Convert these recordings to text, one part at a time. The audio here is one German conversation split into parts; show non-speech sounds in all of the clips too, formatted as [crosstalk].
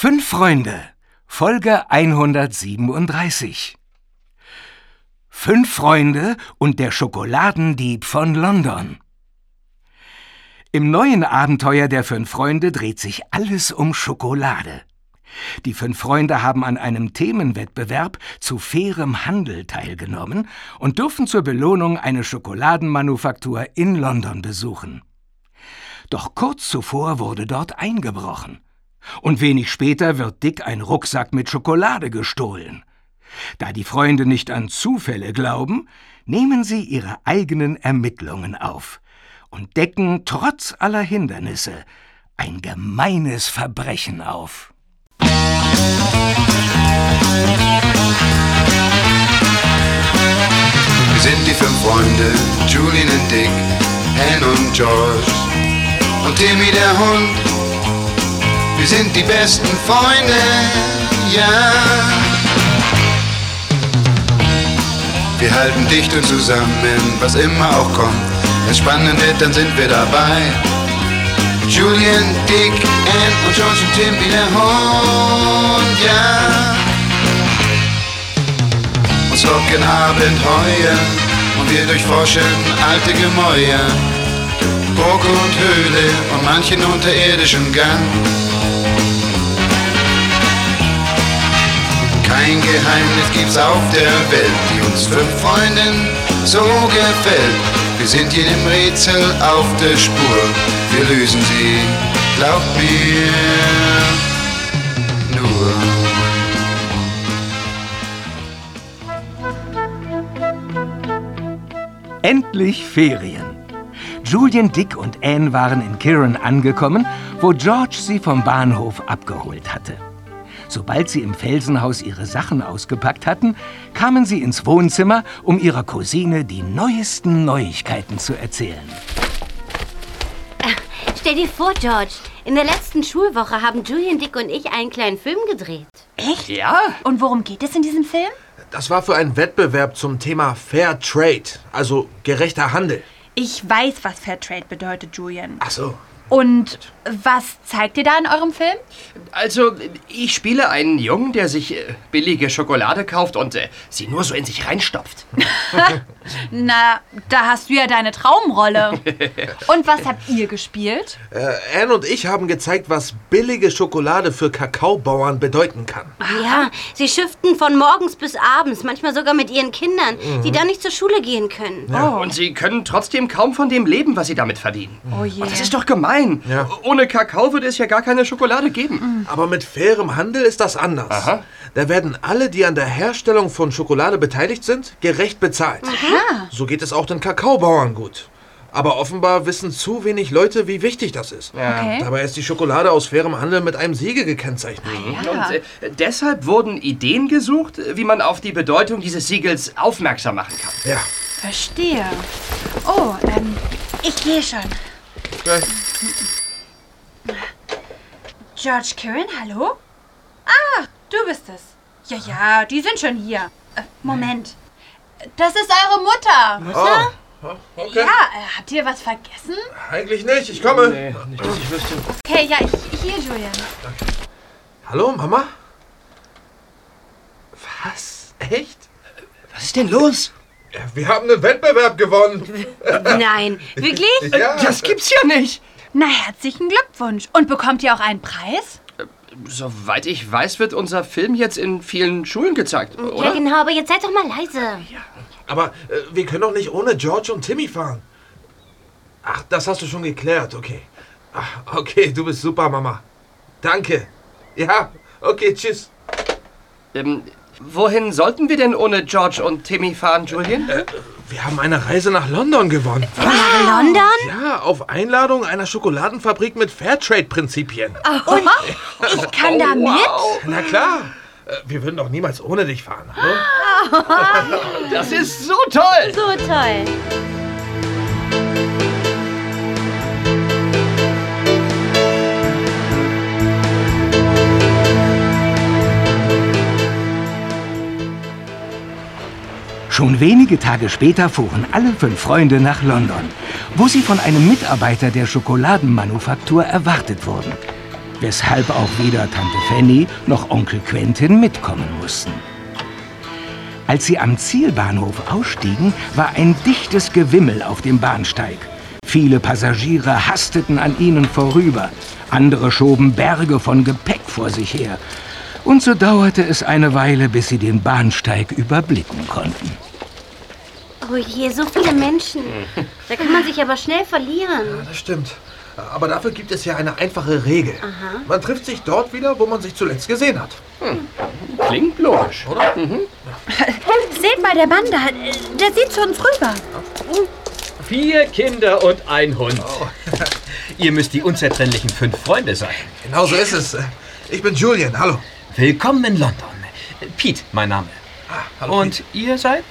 Fünf Freunde, Folge 137. Fünf Freunde und der Schokoladendieb von London. Im neuen Abenteuer der fünf Freunde dreht sich alles um Schokolade. Die fünf Freunde haben an einem Themenwettbewerb zu fairem Handel teilgenommen und dürfen zur Belohnung eine Schokoladenmanufaktur in London besuchen. Doch kurz zuvor wurde dort eingebrochen. Und wenig später wird Dick ein Rucksack mit Schokolade gestohlen. Da die Freunde nicht an Zufälle glauben, nehmen sie ihre eigenen Ermittlungen auf und decken trotz aller Hindernisse ein gemeines Verbrechen auf. Wir sind die fünf Freunde, Julian und Dick, Anne und George und Timmy der Hund. Wir sind die besten Freunde, ja. Wir halten dicht und zusammen, was immer auch kommt. Wenn es spannend wird, dann sind wir dabei. Julian, Dick, Ann und George und Tim wie der Hund, ja. Uns locken Abenteuer und wir durchforschen alte Gemäuer. Burg und Höhle und manchen unterirdischen Gang. Kein Geheimnis gibt's auf der Welt, die uns fünf Freunden so gefällt. Wir sind jedem Rätsel auf der Spur, wir lösen sie, glaubt mir, nur. Endlich Ferien. Julian, Dick und Anne waren in Kirin angekommen, wo George sie vom Bahnhof abgeholt hatte. Sobald sie im Felsenhaus ihre Sachen ausgepackt hatten, kamen sie ins Wohnzimmer, um ihrer Cousine die neuesten Neuigkeiten zu erzählen. Stell dir vor, George, in der letzten Schulwoche haben Julian, Dick und ich einen kleinen Film gedreht. Echt? Ja? Und worum geht es in diesem Film? Das war für einen Wettbewerb zum Thema Fair Trade, also gerechter Handel. Ich weiß, was Fairtrade bedeutet, Julian. Ach so. Und was zeigt ihr da in eurem Film? Also, ich spiele einen Jungen, der sich äh, billige Schokolade kauft und äh, sie nur so in sich reinstopft. [laughs] Na, da hast du ja deine Traumrolle. [laughs] Und was habt ihr gespielt? Äh, Anne und ich haben gezeigt, was billige Schokolade für Kakaobauern bedeuten kann. Ja, sie schiften von morgens bis abends, manchmal sogar mit ihren Kindern, die dann nicht zur Schule gehen können. Und sie können trotzdem kaum von dem leben, was sie damit verdienen. Oh je. Das ist doch gemein. Ja. Ohne Kakao würde es ja gar keine Schokolade geben. Aber mit fairem Handel ist das anders. Aha. Da werden alle, die an der Herstellung von Schokolade beteiligt sind, gerecht bezahlt. So geht es auch den Kakaobauern gut. Aber offenbar wissen zu wenig Leute, wie wichtig das ist. Okay. Dabei ist die Schokolade aus fairem Handel mit einem Siegel gekennzeichnet. Und äh, deshalb wurden Ideen gesucht, wie man auf die Bedeutung dieses Siegels aufmerksam machen kann. Ja. Verstehe. Oh, ähm, ich gehe schon. Okay. George Kirin, hallo? Ah, du bist es. Ja, ja, die sind schon hier. Äh, Moment. Das ist eure Mutter. Oh. Oh, Okay. Ja, äh, habt ihr was vergessen? Eigentlich nicht. Ich komme. nicht, dass ich wüsste. Okay, ja, ich, hier, Julian. Hallo, Mama? Was? Echt? Was ist denn los? Wir haben einen Wettbewerb gewonnen. [laughs] Nein, wirklich? Ja. Das gibt's ja nicht. Na, herzlichen Glückwunsch. Und bekommt ihr auch einen Preis? Soweit ich weiß, wird unser Film jetzt in vielen Schulen gezeigt, Ja, oder? genau, aber jetzt seid doch mal leise. Aber äh, wir können doch nicht ohne George und Timmy fahren. Ach, das hast du schon geklärt, okay. Ach, okay, du bist super, Mama. Danke. Ja, okay, tschüss. Ähm, wohin sollten wir denn ohne George und Timmy fahren, Julian? Wir haben eine Reise nach London gewonnen. Nach London? Ja, auf Einladung einer Schokoladenfabrik mit Fairtrade-Prinzipien. Und ich kann da mit? Na klar. Äh, Wir würden doch niemals ohne dich fahren. Hallo? Das ist so toll! So toll. Schon wenige Tage später fuhren alle fünf Freunde nach London, wo sie von einem Mitarbeiter der Schokoladenmanufaktur erwartet wurden. weshalb auch weder Tante Fanny noch Onkel Quentin mitkommen mussten. Als sie am Zielbahnhof ausstiegen, war ein dichtes Gewimmel auf dem Bahnsteig. Viele Passagiere hasteten an ihnen vorüber, andere schoben Berge von Gepäck vor sich her. Und so dauerte es eine Weile, bis sie den Bahnsteig überblicken konnten. Oh je, so viele Menschen. Da kann man sich aber schnell verlieren. Das stimmt. Aber dafür gibt es ja eine einfache Regel. Man trifft sich dort wieder, wo man sich zuletzt gesehen hat. Klingt logisch. Oder? Seht mal, der Mann da, der sieht zu uns rüber. Vier Kinder und ein Hund. [laughs] Ihr müsst die unzertrennlichen fünf Freunde sein. Genau so ist es. Ich bin Julian, hallo. Willkommen in London. Pete, mein Name. hallo, Und ihr seid?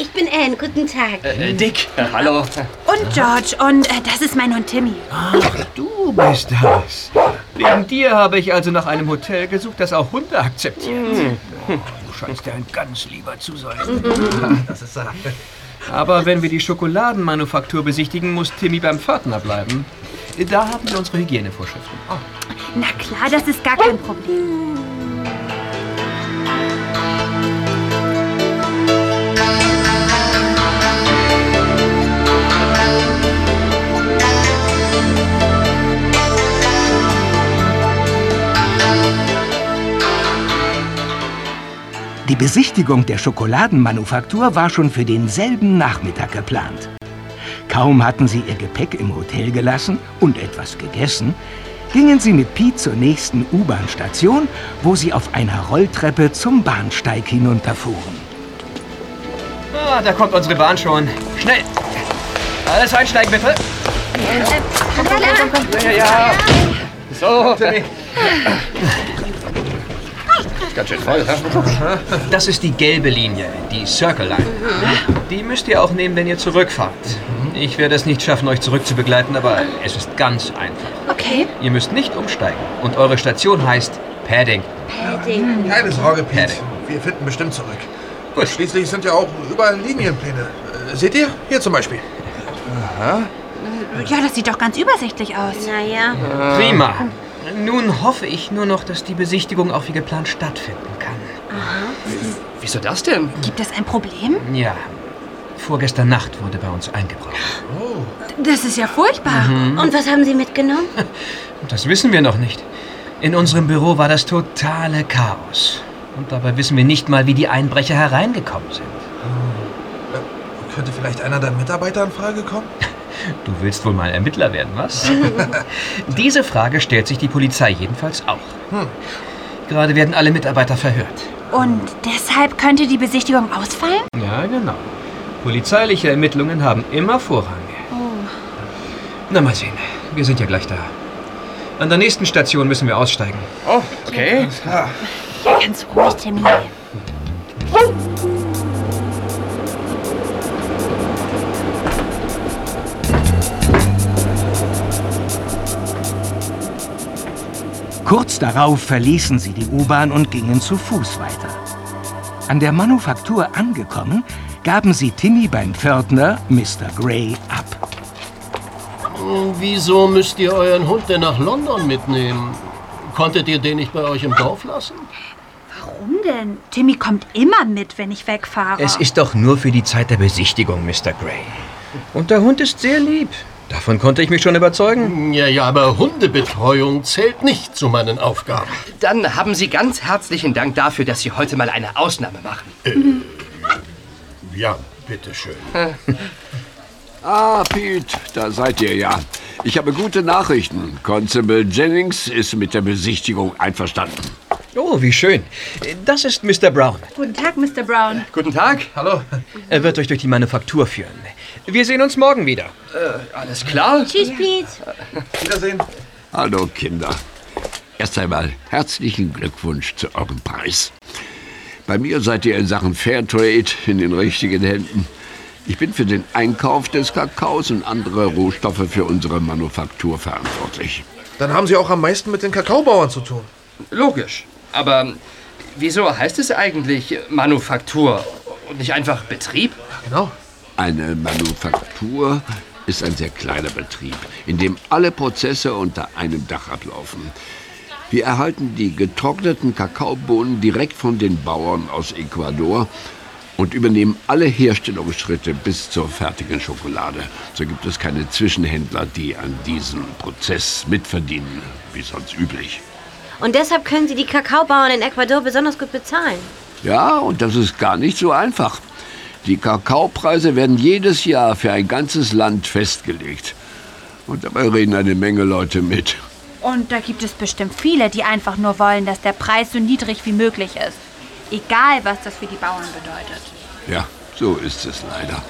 Ich bin Anne, guten Tag. Äh, Dick. Hallo. Und George. Und äh, das ist mein Hund Timmy. Du bist das. Wegen dir habe ich also nach einem Hotel gesucht, das auch Hunde akzeptiert. Du scheinst ja ein ganz lieber zu sein. Das ist äh, Aber wenn wir die Schokoladenmanufaktur besichtigen, muss Timmy beim Pförtner bleiben. Da haben wir unsere Hygienevorschriften. Na klar, das ist gar kein Problem. Die Besichtigung der Schokoladenmanufaktur war schon für denselben Nachmittag geplant. Kaum hatten sie ihr Gepäck im Hotel gelassen und etwas gegessen, gingen sie mit Pete zur nächsten U-Bahn-Station, wo sie auf einer Rolltreppe zum Bahnsteig hinunterfuhren. Ah, da kommt unsere Bahn schon. Schnell! Alles einsteigen, bitte. Ja, ja, ja. So. Ganz schön voll, hä? Das ist die gelbe Linie, die Circle Line. Die müsst ihr auch nehmen, wenn ihr zurückfahrt. Ich werde es nicht schaffen, euch zurückzubegleiten, aber es ist ganz einfach. Okay. Ihr müsst nicht umsteigen. Und eure Station heißt Padding. Padding. keine Sorge, Pete. Padding. Wir finden bestimmt zurück. Gut. Schließlich sind ja auch überall Linienpläne. Äh, Seht ihr? Hier zum Beispiel. Ja, das sieht doch ganz übersichtlich aus. Naja, Prima. Nun hoffe ich nur noch, dass die Besichtigung auch wie geplant stattfinden kann. Wieso das denn? Gibt es ein Problem? Ja, vorgestern Nacht wurde bei uns eingebrochen. Das ist ja furchtbar. und was haben Sie mitgenommen? [laughs] Das wissen wir noch nicht. In unserem Büro war das totale Chaos. Und dabei wissen wir nicht mal, wie die Einbrecher hereingekommen sind. Könnte vielleicht einer der Mitarbeiter in Frage kommen? [laughs] Du willst wohl mal Ermittler werden, was? [laughs] Diese Frage stellt sich die Polizei jedenfalls auch. Gerade werden alle Mitarbeiter verhört. Und deshalb könnte die Besichtigung ausfallen? Ja, genau. Polizeiliche Ermittlungen haben immer Vorrang. Na, mal sehen. Wir sind ja gleich da. An der nächsten Station müssen wir aussteigen. Oh, okay. Ja, ganz ruhig, Timmy. Darauf verließen sie die U-Bahn und gingen zu Fuß weiter. An der Manufaktur angekommen, gaben sie Timmy beim Pförtner, Mr. Gray, ab. Wieso müsst ihr euren Hund denn nach London mitnehmen? Konntet ihr den nicht bei euch im Dorf lassen? Warum denn? Timmy kommt immer mit, wenn ich wegfahre. Es ist doch nur für die Zeit der Besichtigung, Mr. Gray. Und der Hund ist sehr lieb. Davon konnte ich mich schon überzeugen. Ja, ja, aber Hundebetreuung zählt nicht zu meinen Aufgaben. Dann haben Sie ganz herzlichen Dank dafür, dass Sie heute mal eine Ausnahme machen. Ja, bitteschön. [laughs] Ah, Pete, da seid ihr ja. Ich habe gute Nachrichten. Constable Jennings ist mit der Besichtigung einverstanden. Oh, wie schön. Das ist Mr. Brown. Guten Tag, Mr. Brown. Guten Tag. Hallo. Er wird euch durch die Manufaktur führen. Wir sehen uns morgen wieder. Alles klar? Tschüss, Pete. Wiedersehen. Hallo, Kinder. Erst einmal herzlichen Glückwunsch zu eurem Preis. Bei mir seid ihr in Sachen Fairtrade in den richtigen Händen. Ich bin für den Einkauf des Kakaos und andere Rohstoffe für unsere Manufaktur verantwortlich. Dann haben Sie auch am meisten mit den Kakaobauern zu tun. Logisch. Aber wieso heißt es eigentlich Manufaktur und nicht einfach Betrieb? Genau. Eine Manufaktur ist ein sehr kleiner Betrieb, in dem alle Prozesse unter einem Dach ablaufen. Wir erhalten die getrockneten Kakaobohnen direkt von den Bauern aus Ecuador und übernehmen alle Herstellungsschritte bis zur fertigen Schokolade. So gibt es keine Zwischenhändler, die an diesem Prozess mitverdienen, wie sonst üblich. Und deshalb können Sie die Kakaobauern in Ecuador besonders gut bezahlen. Ja, und das ist gar nicht so einfach. Die Kakaopreise werden jedes Jahr für ein ganzes Land festgelegt. Und dabei reden eine Menge Leute mit. Und da gibt es bestimmt viele, die einfach nur wollen, dass der Preis so niedrig wie möglich ist. Egal, was das für die Bauern bedeutet. Ja, so ist es leider.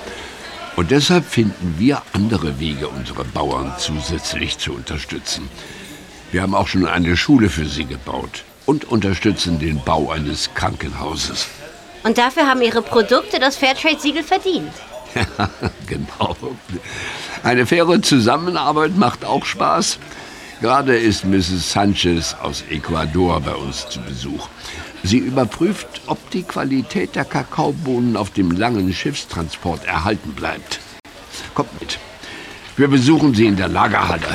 Und deshalb finden wir andere Wege, unsere Bauern zusätzlich zu unterstützen. Wir haben auch schon eine Schule für sie gebaut und unterstützen den Bau eines Krankenhauses. Und dafür haben Ihre Produkte das Fairtrade-Siegel verdient. Ja, [laughs] genau. Eine faire Zusammenarbeit macht auch Spaß. Gerade ist Mrs. Sanchez aus Ecuador bei uns zu Besuch. Sie überprüft, ob die Qualität der Kakaobohnen auf dem langen Schiffstransport erhalten bleibt. Kommt mit. Wir besuchen Sie in der Lagerhalle.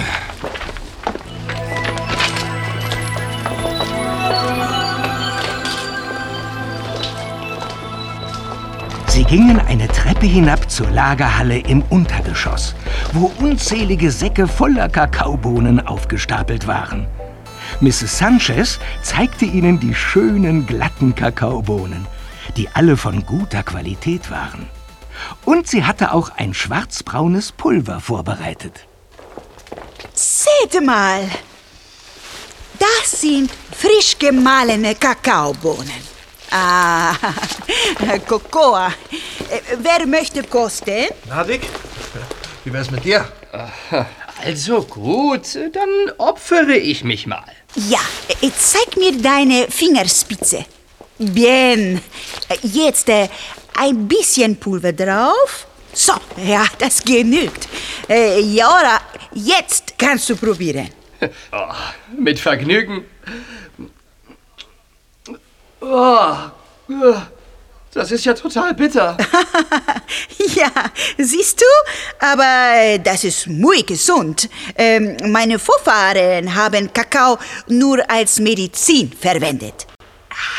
Sie gingen eine Treppe hinab zur Lagerhalle im Untergeschoss, wo unzählige Säcke voller Kakaobohnen aufgestapelt waren. Mrs. Sanchez zeigte ihnen die schönen, glatten Kakaobohnen, die alle von guter Qualität waren. Und sie hatte auch ein schwarzbraunes Pulver vorbereitet. Seht mal, das sind frisch gemahlene Kakaobohnen. Ah, [laughs] Cocoa. Äh, Wer möchte kosten? Na, Dick, wie wär's mit dir? Also gut, dann opfere ich mich mal. Ja, äh, zeig mir deine Fingerspitze. Bien. Jetzt äh, ein bisschen Pulver drauf. So, ja, das genügt. Äh, Jora, jetzt kannst du probieren. Oh, [laughs] mit Vergnügen. Oh, das ist ja total bitter. [laughs] Ja, siehst du? Aber äh, das ist muy gesund. Ähm, meine Vorfahren haben Kakao nur als Medizin verwendet.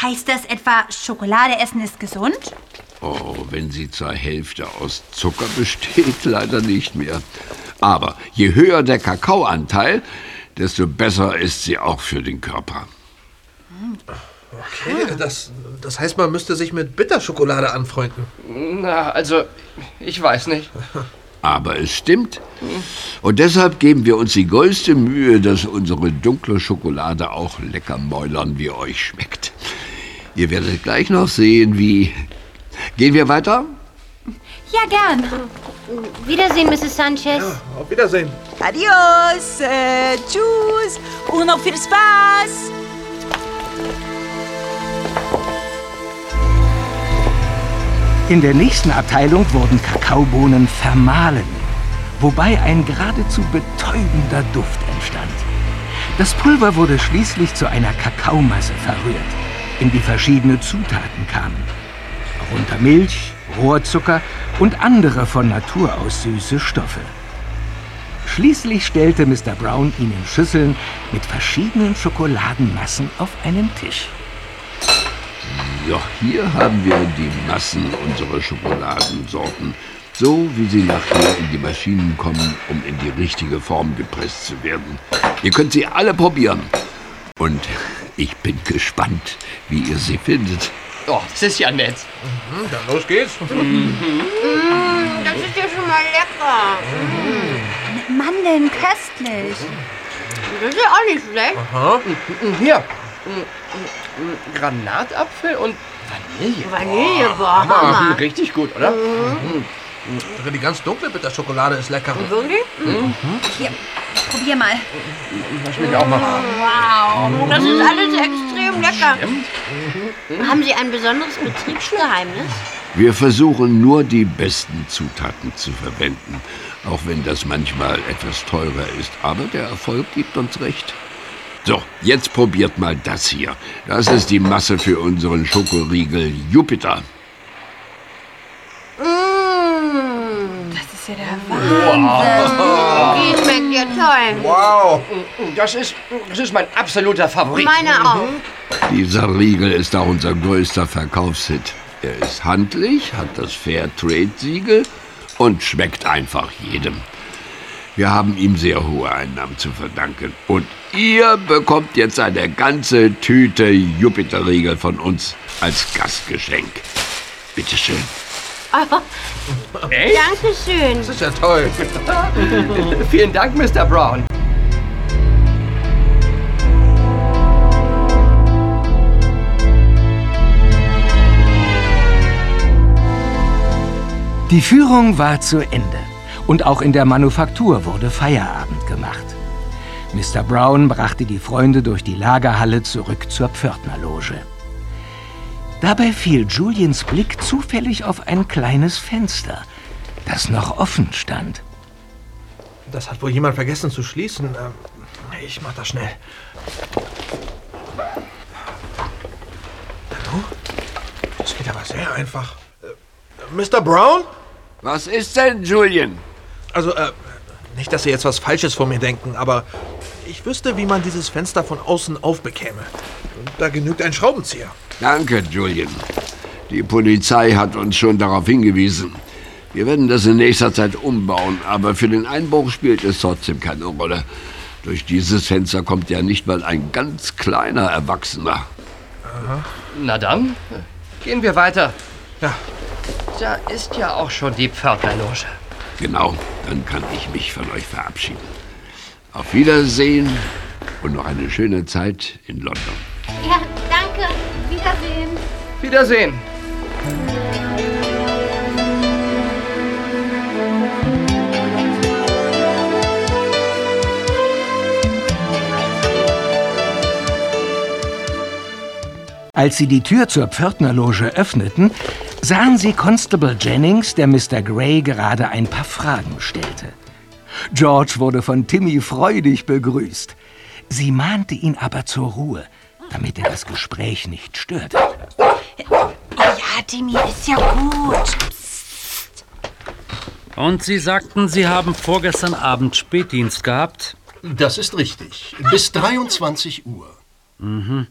Heißt das etwa, Schokolade essen ist gesund? Oh, wenn sie zur Hälfte aus Zucker besteht, [laughs] leider nicht mehr. Aber je höher der Kakaoanteil, desto besser ist sie auch für den Körper. Okay, das, das heißt, man müsste sich mit Bitterschokolade anfreunden. Na, also, ich weiß nicht. [laughs] Aber es stimmt. Und deshalb geben wir uns die größte Mühe, dass unsere dunkle Schokolade auch lecker mäulern wie euch schmeckt. Ihr werdet gleich noch sehen, wie. Gehen wir weiter? Ja, gern. Wiedersehen, Mrs. Sanchez. Auf Wiedersehen. Adios, äh, tschüss und noch viel Spaß. In der nächsten Abteilung wurden Kakaobohnen vermahlen, wobei ein geradezu betäubender Duft entstand. Das Pulver wurde schließlich zu einer Kakaomasse verrührt, in die verschiedene Zutaten kamen. Darunter Milch, Rohrzucker und andere von Natur aus süße Stoffe. Schließlich stellte Mr. Brown ihnen Schüsseln mit verschiedenen Schokoladenmassen auf einen Tisch. Ja, hier haben wir die Massen unserer Schokoladensorten, so wie sie nachher in die Maschinen kommen, um in die richtige Form gepresst zu werden. Ihr könnt sie alle probieren. Und ich bin gespannt, wie ihr sie findet. Oh, das ist ja nett. Hm, dann los geht's. Das ist ja schon mal lecker. Mit Mandeln köstlich. Das ist ja auch nicht schlecht. Aha. Hier. Granatapfel und Vanille. Vanille, Oh, boah, Hammer. Hammer. Richtig gut, oder? Sogar Die ganz dunkle Bitterschokolade ist lecker. Wirklich? Hier, probier mal. Das schmeckt auch mal. Wow, das ist alles extrem lecker. Haben Sie ein besonderes Betriebsgeheimnis? Wir versuchen nur die besten Zutaten zu verwenden, auch wenn das manchmal etwas teurer ist. Aber der Erfolg gibt uns recht. So, jetzt probiert mal das hier. Das ist die Masse für unseren Schokoriegel Jupiter. Das ist ja der Die schmeckt ja toll. Wow. Das ist, das ist mein absoluter Favorit. Meine auch. Dieser Riegel ist auch unser größter Verkaufshit. Er ist handlich, hat das Fairtrade-Siegel und schmeckt einfach jedem. Wir haben ihm sehr hohe Einnahmen zu verdanken. Und ihr bekommt jetzt eine ganze Tüte Jupiterriegel von uns als Gastgeschenk. Bitteschön. Echt? Dankeschön. Das ist ja toll. [laughs] Vielen Dank, Mr. Brown. Die Führung war zu Ende und auch in der Manufaktur wurde Feierabend gemacht. Mr. Brown brachte die Freunde durch die Lagerhalle zurück zur Pförtnerloge. Dabei fiel Juliens Blick zufällig auf ein kleines Fenster, das noch offen stand. Das hat wohl jemand vergessen zu schließen. Ähm, Ich mach das schnell. Hallo? Das geht aber sehr einfach. Äh, Mr. Brown? Was ist denn, Julian? Also, äh, nicht, dass Sie jetzt was Falsches von mir denken, aber ich wüsste, wie man dieses Fenster von außen aufbekäme. Da genügt ein Schraubenzieher. Danke, Julian. Die Polizei hat uns schon darauf hingewiesen. Wir werden das in nächster Zeit umbauen, aber für den Einbruch spielt es trotzdem keine Rolle. Durch dieses Fenster kommt ja nicht mal ein ganz kleiner Erwachsener. Na dann, gehen wir weiter. Ja. Da ist ja auch schon die Pförtnerloge. Genau, dann kann ich mich von euch verabschieden. Auf Wiedersehen und noch eine schöne Zeit in London. Ja, danke. Wiedersehen. Wiedersehen. Als sie die Tür zur Pförtnerloge öffneten, sahen sie Constable Jennings, der Mr. Gray gerade ein paar Fragen stellte. George wurde von Timmy freudig begrüßt. Sie mahnte ihn aber zur Ruhe, damit er das Gespräch nicht störte. Ja, Timmy, ist ja gut. Und Sie sagten, Sie haben vorgestern Abend Spätdienst gehabt? Das ist richtig. Bis 23 Uhr. Mhm.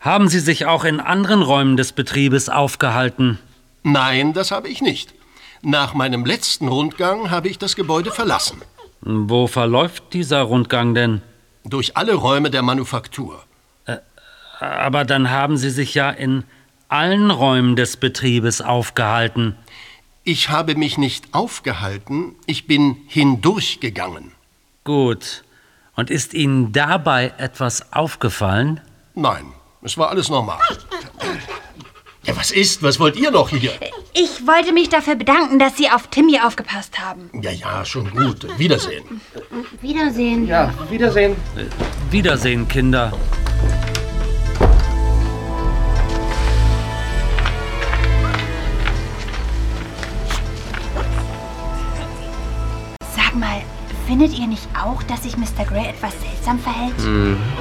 Haben Sie sich auch in anderen Räumen des Betriebes aufgehalten? Nein, das habe ich nicht. Nach meinem letzten Rundgang habe ich das Gebäude verlassen. Wo verläuft dieser Rundgang denn? Durch alle Räume der Manufaktur. Aber dann haben Sie sich ja in allen Räumen des Betriebes aufgehalten. Ich habe mich nicht aufgehalten, ich bin hindurchgegangen. Gut. Und ist Ihnen dabei etwas aufgefallen? Nein, es war alles normal. Ja, was ist? Was wollt ihr noch hier? Ich wollte mich dafür bedanken, dass Sie auf Timmy aufgepasst haben. Ja, ja, schon gut. Wiedersehen. Wiedersehen. Ja, Wiedersehen. Wiedersehen, Kinder. Sag mal, findet ihr nicht auch, dass sich Mr. Gray etwas seltsam verhält?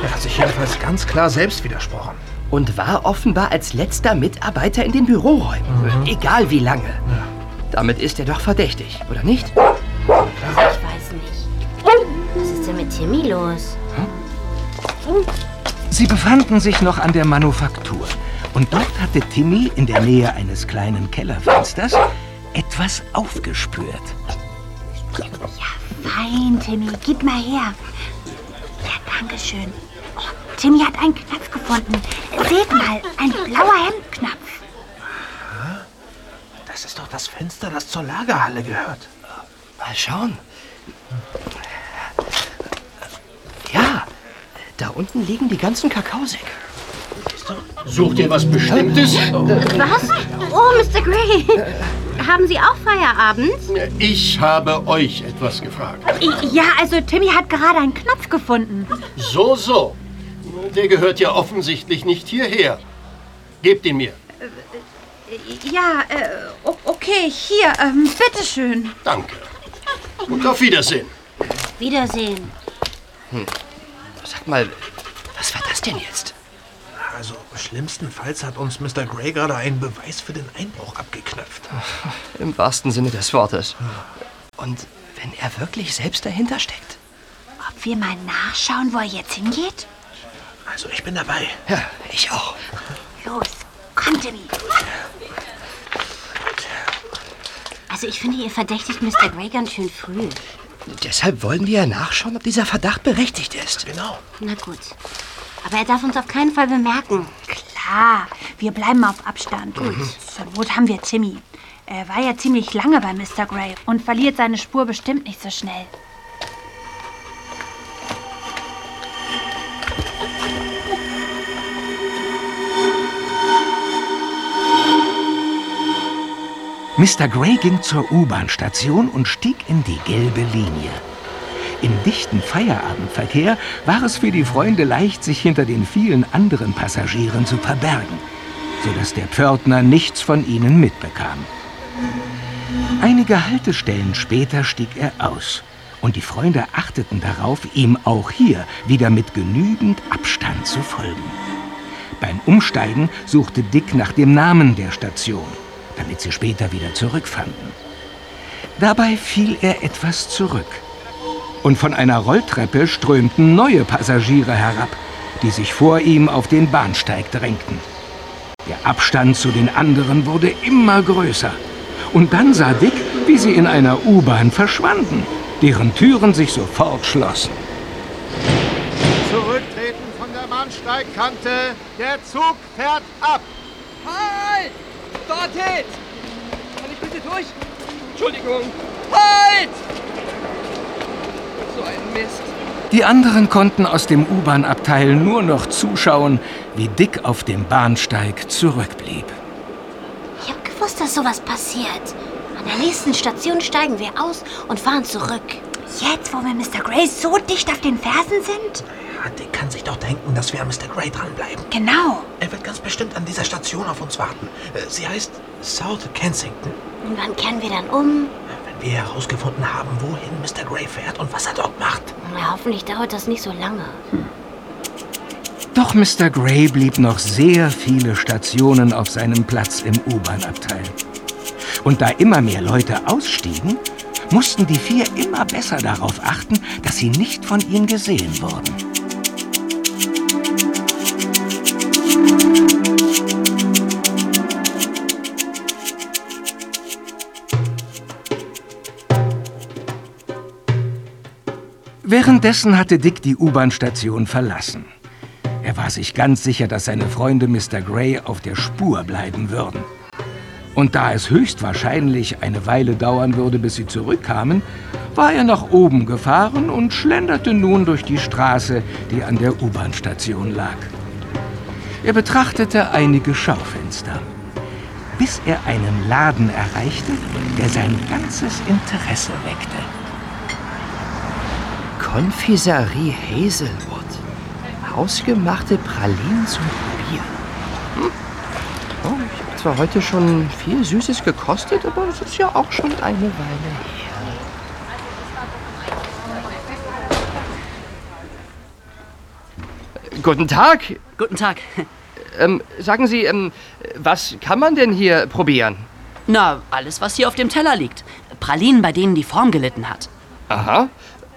Er hat sich jedenfalls ganz klar selbst widersprochen. Und war offenbar als letzter Mitarbeiter in den Büroräumen. Egal wie lange. Damit ist er doch verdächtig, oder nicht? Ich weiß nicht. Was ist denn mit Timmy los? Sie befanden sich noch an der Manufaktur und dort hatte Timmy in der Nähe eines kleinen Kellerfensters etwas aufgespürt. Fein, Timmy, gib mal her. Ja, danke schön. Oh, Timmy hat einen Knopf gefunden. Seht mal, ein blauer Hemdknopf. Das ist doch das Fenster, das zur Lagerhalle gehört. Mal schauen. Ja, da unten liegen die ganzen Kakaosäcke. Sucht ihr was Bestimmtes? Was? Oh, Mr. Gray. Haben Sie auch Feierabend? Ich habe euch etwas gefragt. Ja, also Timmy hat gerade einen Knopf gefunden. So, so. Der gehört ja offensichtlich nicht hierher. Gebt ihn mir. Ja, äh, okay, hier, ähm, bitteschön. Danke. Und auf Wiedersehen. Wiedersehen. Sag mal, was war das denn jetzt? Also, schlimmstenfalls hat uns Mr. Gray gerade einen Beweis für den Einbruch abgeknöpft. [laughs] Im wahrsten Sinne des Wortes. Und wenn er wirklich selbst dahinter steckt. Ob wir mal nachschauen, wo er jetzt hingeht? Also, ich bin dabei. Ja, ich auch. Los, komm, Timmy. Also ich finde, ihr verdächtigt Mr. Grey ganz schön früh. Deshalb wollen wir ja nachschauen, ob dieser Verdacht berechtigt ist. Genau. Na gut. Aber er darf uns auf keinen Fall bemerken. Klar, wir bleiben auf Abstand. Gut. Zur Not haben wir Timmy. Er war ja ziemlich lange bei Mr. Grey und verliert seine Spur bestimmt nicht so schnell. Mr. Grey ging zur U-Bahn-Station und stieg in die gelbe Linie. Im dichten Feierabendverkehr war es für die Freunde leicht, sich hinter den vielen anderen Passagieren zu verbergen, sodass der Pförtner nichts von ihnen mitbekam. Einige Haltestellen später stieg er aus und die Freunde achteten darauf, ihm auch hier wieder mit genügend Abstand zu folgen. Beim Umsteigen suchte Dick nach dem Namen der Station, damit sie später wieder zurückfanden. Dabei fiel er etwas zurück. Und von einer Rolltreppe strömten neue Passagiere herab, die sich vor ihm auf den Bahnsteig drängten. Der Abstand zu den anderen wurde immer größer. Und dann sah Dick, wie sie in einer U-Bahn verschwanden, deren Türen sich sofort schlossen. Zurücktreten von der Bahnsteigkante. Der Zug fährt ab. Halt! Wartet! Kann ich bitte durch? Entschuldigung. Halt! So ein Mist. Die anderen konnten aus dem U-Bahn-Abteil nur noch zuschauen, wie Dick auf dem Bahnsteig zurückblieb. Ich hab gewusst, dass sowas passiert. An der nächsten Station steigen wir aus und fahren zurück. Jetzt, wo wir Mr. Grey so dicht auf den Fersen sind? Ja, Dick kann sich doch denken, dass wir an Mr. Grey dranbleiben. Genau. Er wird ganz bestimmt an dieser Station auf uns warten. Äh, Sie heißt South Kensington. Und wann kehren wir dann um? Wenn wir herausgefunden haben, wohin Mr. Grey fährt und was er dort macht. Na, hoffentlich dauert das nicht so lange. Doch Mr. Grey blieb noch sehr viele Stationen auf seinem Platz im U-Bahn-Abteil. Und da immer mehr Leute ausstiegen, mussten die vier immer besser darauf achten, dass sie nicht von ihm gesehen wurden. Währenddessen hatte Dick die U-Bahn-Station verlassen. Er war sich ganz sicher, dass seine Freunde Mr. Grey auf der Spur bleiben würden. Und da es höchstwahrscheinlich eine Weile dauern würde, bis sie zurückkamen, war er nach oben gefahren und schlenderte nun durch die Straße, die an der U-Bahn-Station lag. Er betrachtete einige Schaufenster, bis er einen Laden erreichte, der sein ganzes Interesse weckte. Konfiserie Hazelwood. Hausgemachte Pralinen zum Probieren. Hm. Oh, ich habe zwar heute schon viel Süßes gekostet, aber es ist ja auch schon eine Weile her. Guten Tag. Guten Tag. Ähm, sagen Sie, ähm, was kann man denn hier probieren? Na, alles, was hier auf dem Teller liegt. Pralinen, bei denen die Form gelitten hat. Aha.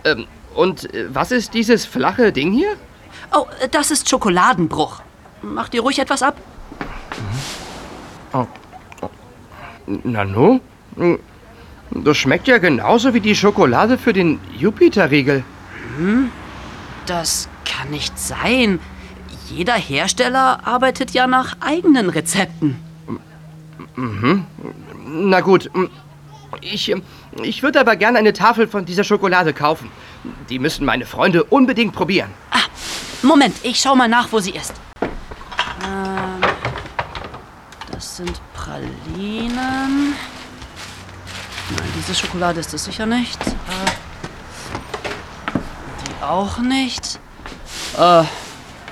Ähm, und äh, was ist dieses flache Ding hier? Oh, das ist Schokoladenbruch. Mach dir ruhig etwas ab. Oh. Nanu? Das schmeckt ja genauso wie die Schokolade für den Jupiter-Riegel. Hm? Das kann nicht sein. Jeder Hersteller arbeitet ja nach eigenen Rezepten. Mhm. Na gut. Ich, ich würde aber gerne eine Tafel von dieser Schokolade kaufen. Die müssen meine Freunde unbedingt probieren. Ah, Moment, ich schau mal nach, wo sie ist. Ähm, das sind Pralinen. Nein, diese Schokolade ist es sicher nicht. Äh, die auch nicht. Äh,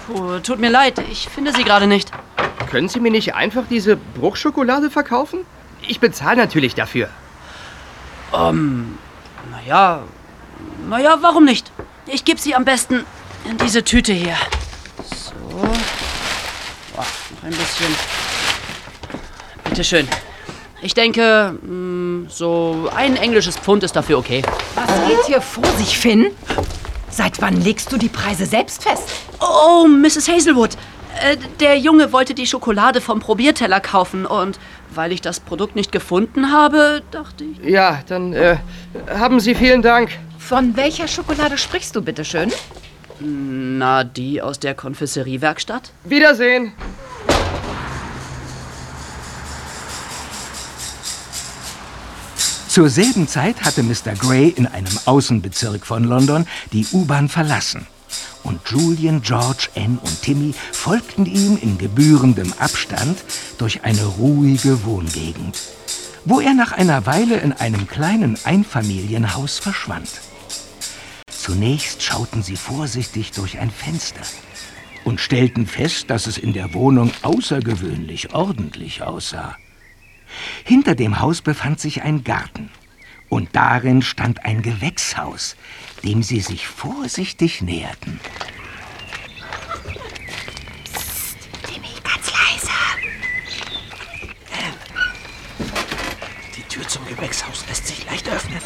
puh, tut mir leid, ich finde sie gerade nicht. Können Sie mir nicht einfach diese Bruchschokolade verkaufen? Ich bezahle natürlich dafür. Ähm, naja, naja, warum nicht? Ich gebe sie am besten in diese Tüte hier. So. Boah, noch ein bisschen. Bitteschön. Ich denke, mh, so ein englisches Pfund ist dafür okay. Was geht hier vor sich, Finn? Seit wann legst du die Preise selbst fest? Oh, Mrs. Hazelwood. Äh, der Junge wollte die Schokolade vom Probierteller kaufen und weil ich das Produkt nicht gefunden habe, dachte ich. Ja, dann äh, haben Sie vielen Dank. Von welcher Schokolade sprichst du, bitteschön? Na, die aus der Konfisseriewerkstatt? Wiedersehen. Zur selben Zeit hatte Mr. Gray in einem Außenbezirk von London die U-Bahn verlassen. Und Julian, George, Anne und Timmy folgten ihm in gebührendem Abstand durch eine ruhige Wohngegend, wo er nach einer Weile in einem kleinen Einfamilienhaus verschwand. Zunächst schauten sie vorsichtig durch ein Fenster und stellten fest, dass es in der Wohnung außergewöhnlich ordentlich aussah. Hinter dem Haus befand sich ein Garten und darin stand ein Gewächshaus, dem sie sich vorsichtig näherten. Timmy, ganz leise. Die Tür zum Gewächshaus lässt sich leicht öffnen.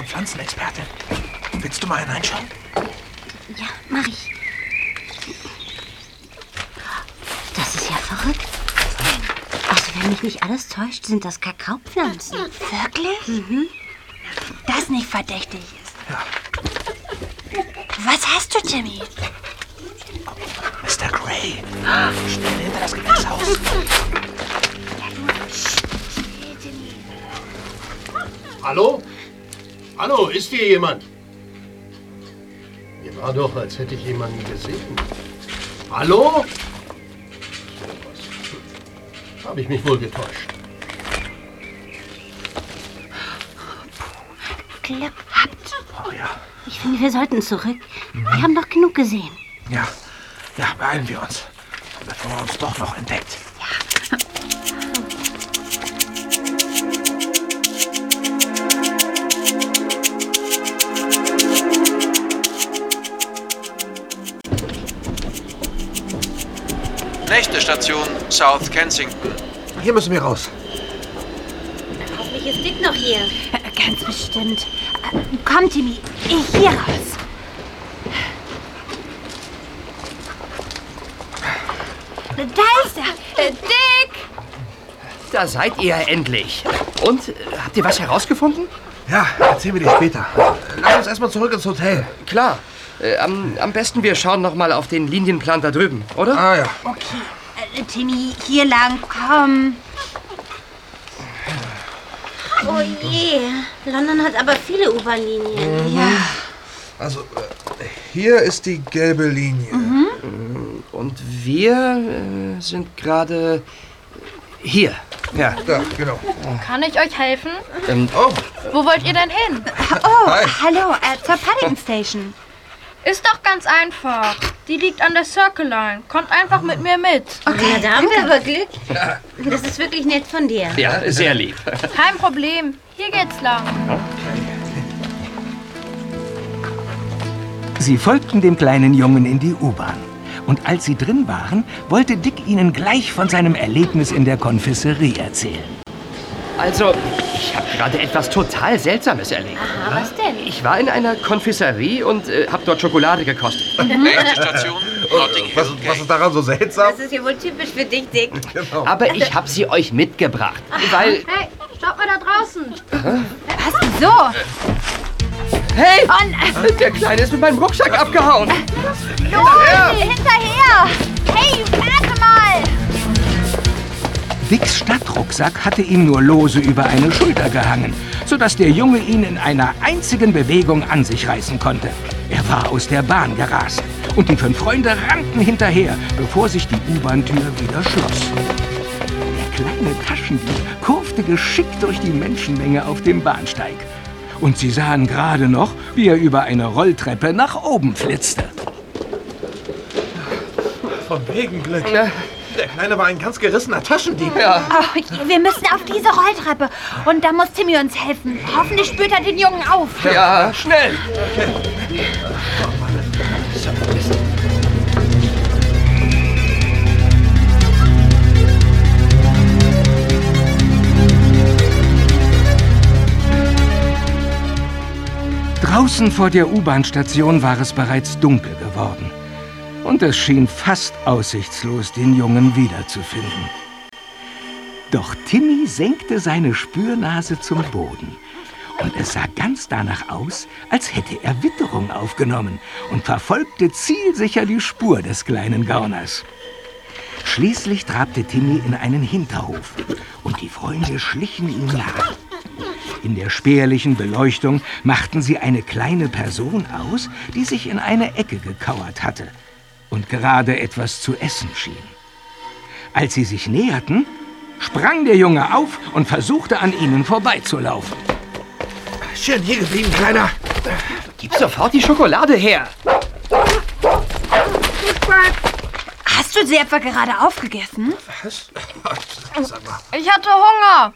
Unsere Pflanzenexpertin. Willst du mal hineinschauen? Ja, mach ich. Das ist ja verrückt. Also, wenn mich nicht alles täuscht, sind das Kakaopflanzen. Wirklich? Mhm. Das nicht verdächtig ist. Was hast du, Timmy? Mr. Gray. Schnell hinter das Gewächshaus. Hallo? Hallo, ist hier jemand? Mir war doch, als hätte ich jemanden gesehen. Hallo? Habe ich mich wohl getäuscht. Glück habt. Oh ja. Ich finde, wir sollten zurück. Wir haben doch genug gesehen. Ja. Ja, beeilen wir uns. Bevor er uns doch noch entdeckt. Nächste Station South Kensington. Hier müssen wir raus. Hoffentlich ist Dick noch hier. Ganz bestimmt. Äh, Komm, Timmy, ich hier raus. Da ist er. Äh, Dick! Da seid ihr endlich. Und, äh, habt ihr was herausgefunden? Ja, erzählen wir dir später. Lass uns erstmal zurück ins Hotel. Klar. Äh, am, am besten wir schauen noch mal auf den Linienplan da drüben, oder? Ah ja. Okay, äh, Timmy, hier lang, komm. Oh je. London hat aber viele U-Bahn-Linien. Ja. Also, äh, hier ist die gelbe Linie. Mhm. Und wir äh, sind gerade hier. Ja. Da, genau. Kann ich euch helfen? Ähm, oh. Wo wollt ihr denn hin? Oh, Hi. hallo, äh, zur Paddington Station. Ist doch ganz einfach. Die liegt an der Circle Line. Kommt einfach mit mir mit. Na, da haben wir aber Glück. Das ist wirklich nett von dir. Ja, sehr lieb. Kein Problem. Hier geht's lang. Sie folgten dem kleinen Jungen in die U-Bahn. Und als sie drin waren, wollte Dick ihnen gleich von seinem Erlebnis in der Konfisserie erzählen. Also, ich habe gerade etwas total Seltsames erlebt. Aha, was denn? Ich war in einer Konfisserie und äh, habe dort Schokolade gekostet. Nächste Station [laughs] Notting Hill Was, was ist daran so seltsam? Das ist ja wohl typisch für dich, Dick. [laughs] Genau. Aber ich habe sie euch mitgebracht, weil... Hey, schaut mal da draußen. Was denn so? Hey! Und, Der Kleine ist mit meinem Rucksack abgehauen. Los, hinterher! Hey, warte mal! Dicks Stadtrucksack hatte ihm nur lose über eine Schulter gehangen, sodass der Junge ihn in einer einzigen Bewegung an sich reißen konnte. Er war aus der Bahn gerast und die fünf Freunde rannten hinterher, bevor sich die U-Bahn-Tür wieder schloss. Der kleine Taschendieb kurfte geschickt durch die Menschenmenge auf dem Bahnsteig. Und sie sahen gerade noch, wie er über eine Rolltreppe nach oben flitzte. Von wegen Glück. Der Kleine war ein ganz gerissener Taschendieb. Ja. Oh, wir müssen auf diese Rolltreppe. Und da muss Timmy uns helfen. Hoffentlich spürt er den Jungen auf. Ja, schnell. Draußen vor der U-Bahn-Station war es bereits dunkel geworden. Und es schien fast aussichtslos, den Jungen wiederzufinden. Doch Timmy senkte seine Spürnase zum Boden. Und es sah ganz danach aus, als hätte er Witterung aufgenommen und verfolgte zielsicher die Spur des kleinen Gauners. Schließlich trabte Timmy in einen Hinterhof und die Freunde schlichen ihm nach. In der spärlichen Beleuchtung machten sie eine kleine Person aus, die sich in eine Ecke gekauert hatte und gerade etwas zu essen schien. Als sie sich näherten, sprang der Junge auf und versuchte an ihnen vorbeizulaufen. Schön hier geblieben, Kleiner. Gib sofort die Schokolade her. Hast du sie etwa gerade aufgegessen? Was? Sag mal. Ich hatte Hunger.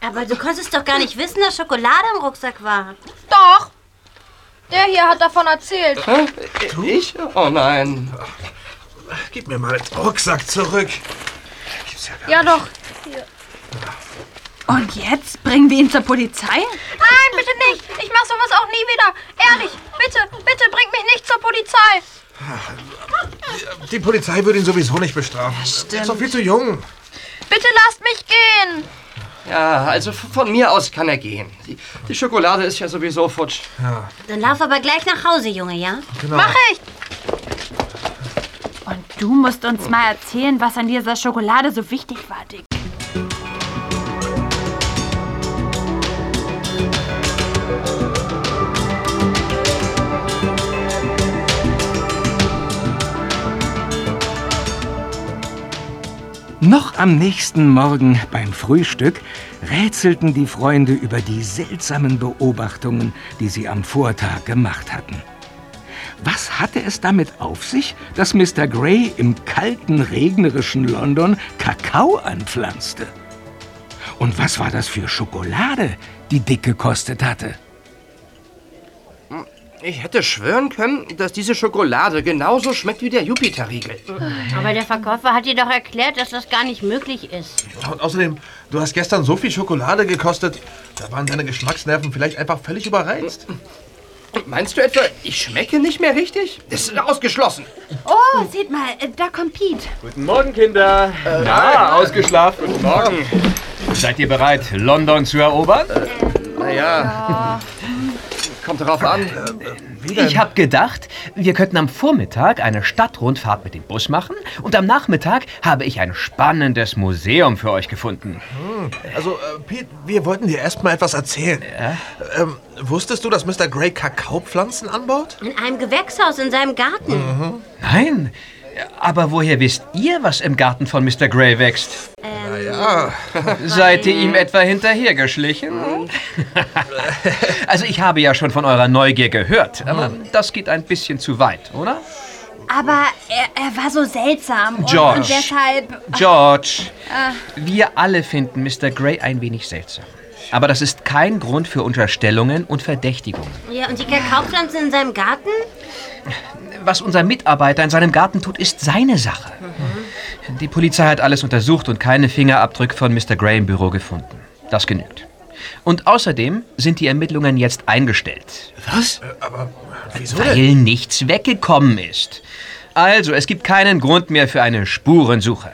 Aber du konntest doch gar nicht wissen, dass Schokolade im Rucksack war. Doch. Der hier hat davon erzählt. Hä? Ich? Oh nein. Gib mir mal den Rucksack zurück. Ja doch. Hier. Und jetzt bringen wir ihn zur Polizei? Nein, bitte nicht. Ich mach sowas auch nie wieder. Ehrlich, bitte, bitte bringt mich nicht zur Polizei. Die Polizei würde ihn sowieso nicht bestrafen. Er ist doch viel zu jung. Bitte lasst mich gehen. Ja, also von mir aus kann er gehen. Die, die Schokolade ist ja sowieso futsch. Ja, Dann lauf aber gleich nach Hause, Junge, ja? genau. Mach ich. Und du musst uns mal erzählen, was an dieser Schokolade so wichtig war, Dick. Noch am nächsten Morgen beim Frühstück rätselten die Freunde über die seltsamen Beobachtungen, die sie am Vortag gemacht hatten. Was hatte es damit auf sich, dass Mr. Gray im kalten, regnerischen London Kakao anpflanzte? Und was war das für Schokolade, die Dick gekostet hatte? Ich hätte schwören können, dass diese Schokolade genauso schmeckt wie der Jupiterriegel. Aber der Verkäufer hat dir doch erklärt, dass das gar nicht möglich ist. Und außerdem, du hast gestern so viel Schokolade gekostet, da waren deine Geschmacksnerven vielleicht einfach völlig überreizt. Meinst du etwa, ich schmecke nicht mehr richtig? Das ist ausgeschlossen. Oh, seht mal, äh, da kommt Pete. Guten Morgen, Kinder. Na, ausgeschlafen. Guten Morgen. Seid ihr bereit, London zu erobern? Naja, kommt darauf an. Ich habe gedacht, wir könnten am Vormittag eine Stadtrundfahrt mit dem Bus machen und am Nachmittag habe ich ein spannendes Museum für euch gefunden. Hm. Also, äh, Pete, wir wollten dir erst mal etwas erzählen. Ähm, wusstest du, dass Mr. Gray Kakaopflanzen anbaut? In einem Gewächshaus in seinem Garten. Nein, aber woher wisst ihr, was im Garten von Mr. Gray wächst? Ja. Seid ihr ihm etwa hinterhergeschlichen? [laughs] also ich habe ja schon von eurer Neugier gehört, aber das geht ein bisschen zu weit, oder? Aber er, er war so seltsam. Und, George. und deshalb. George, Äh, [laughs] wir alle finden Mr. Gray ein wenig seltsam. Aber das ist kein Grund für Unterstellungen und Verdächtigungen. Ja, und die Kakaopflanzen in seinem Garten? Was unser Mitarbeiter in seinem Garten tut, ist seine Sache. Die Polizei hat alles untersucht und keine Fingerabdrücke von Mr. Gray im Büro gefunden. Das genügt. Und außerdem sind die Ermittlungen jetzt eingestellt. Was? aber wieso Weil nichts weggekommen ist. Also, es gibt keinen Grund mehr für eine Spurensuche.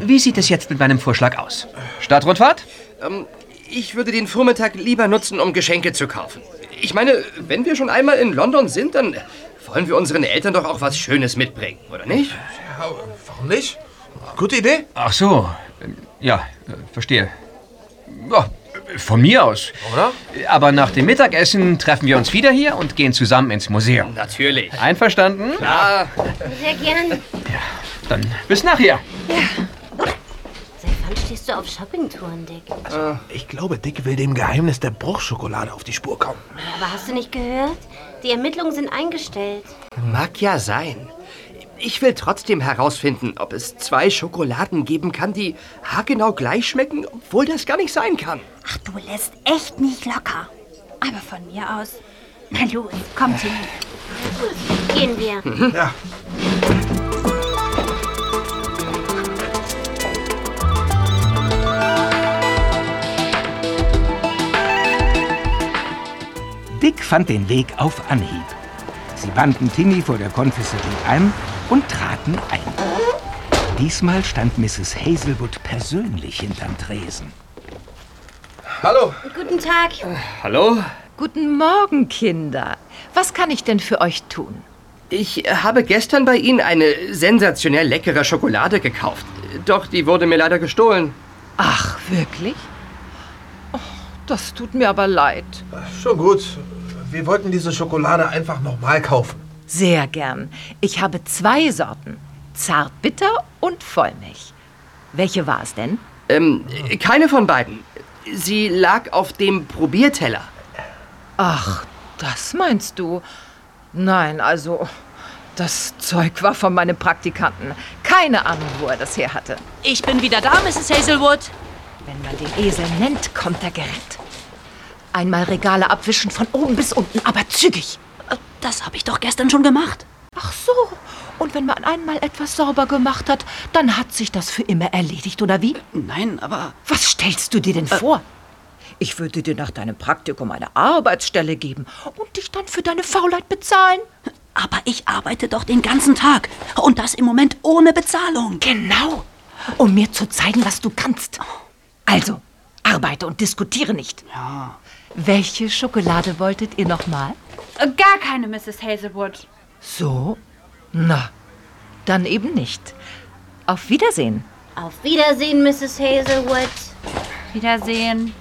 Wie sieht es jetzt mit meinem Vorschlag aus? Stadtrundfahrt? Ähm, ich würde den Vormittag lieber nutzen, um Geschenke zu kaufen. Ich meine, wenn wir schon einmal in London sind, dann wollen wir unseren Eltern doch auch was Schönes mitbringen, oder nicht? Ja, warum nicht? Gute Idee. Ach so. Ja, verstehe. Ja, von mir aus. Oder? Aber nach dem Mittagessen treffen wir uns wieder hier und gehen zusammen ins Museum. Natürlich. Einverstanden? Ja. Sehr gern. Dann bis nachher. Seit auf Shoppingtouren, Dick? Ich glaube, Dick will dem Geheimnis der Bruchschokolade auf die Spur kommen. Aber hast du nicht gehört? Die Ermittlungen sind eingestellt. Mag ja sein. Ich will trotzdem herausfinden, ob es zwei Schokoladen geben kann, die haargenau gleich schmecken, obwohl das gar nicht sein kann. ach, du lässt echt nicht locker. Aber von mir aus. Na los, kommt hin. Gehen wir. Ja. Dick fand den Weg auf Anhieb. Sie banden Timmy vor der Konfessorie an und traten ein. Diesmal stand Mrs. Hazelwood persönlich hinterm Tresen. Hallo. Guten Tag. Hallo? Guten Morgen, Kinder. Was kann ich denn für euch tun? Ich äh, habe gestern bei Ihnen eine sensationell leckere Schokolade gekauft. Doch die wurde mir leider gestohlen. Ach, wirklich? Oh, das tut mir aber leid. Schon gut. Wir wollten diese Schokolade einfach nochmal kaufen. Sehr gern. Ich habe zwei Sorten. Zartbitter und Vollmilch. Welche war es denn? Ähm, keine von beiden. Sie lag auf dem Probierteller. Ach, das meinst du? Nein, also, das Zeug war von meinem Praktikanten. Keine Ahnung, wo er das her hatte. Ich bin wieder da, Mrs. Hazelwood. Wenn man den Esel nennt, kommt er gerettet. Einmal Regale abwischen von oben bis unten, aber zügig. Das habe ich doch gestern schon gemacht. Ach so. Und wenn man einmal etwas sauber gemacht hat, dann hat sich das für immer erledigt, oder wie? Nein, aber. Was stellst du dir denn vor? Ich würde dir nach deinem Praktikum eine Arbeitsstelle geben und dich dann für deine Faulheit bezahlen. Aber ich arbeite doch den ganzen Tag. Und das im Moment ohne Bezahlung. Genau. Um mir zu zeigen, was du kannst. Also, arbeite und diskutiere nicht. Ja. Welche Schokolade wolltet ihr nochmal? Äh, Gar keine, Mrs. Hazelwood. So? Na, dann eben nicht. Auf Wiedersehen. Auf Wiedersehen, Mrs. Hazelwood. Wiedersehen.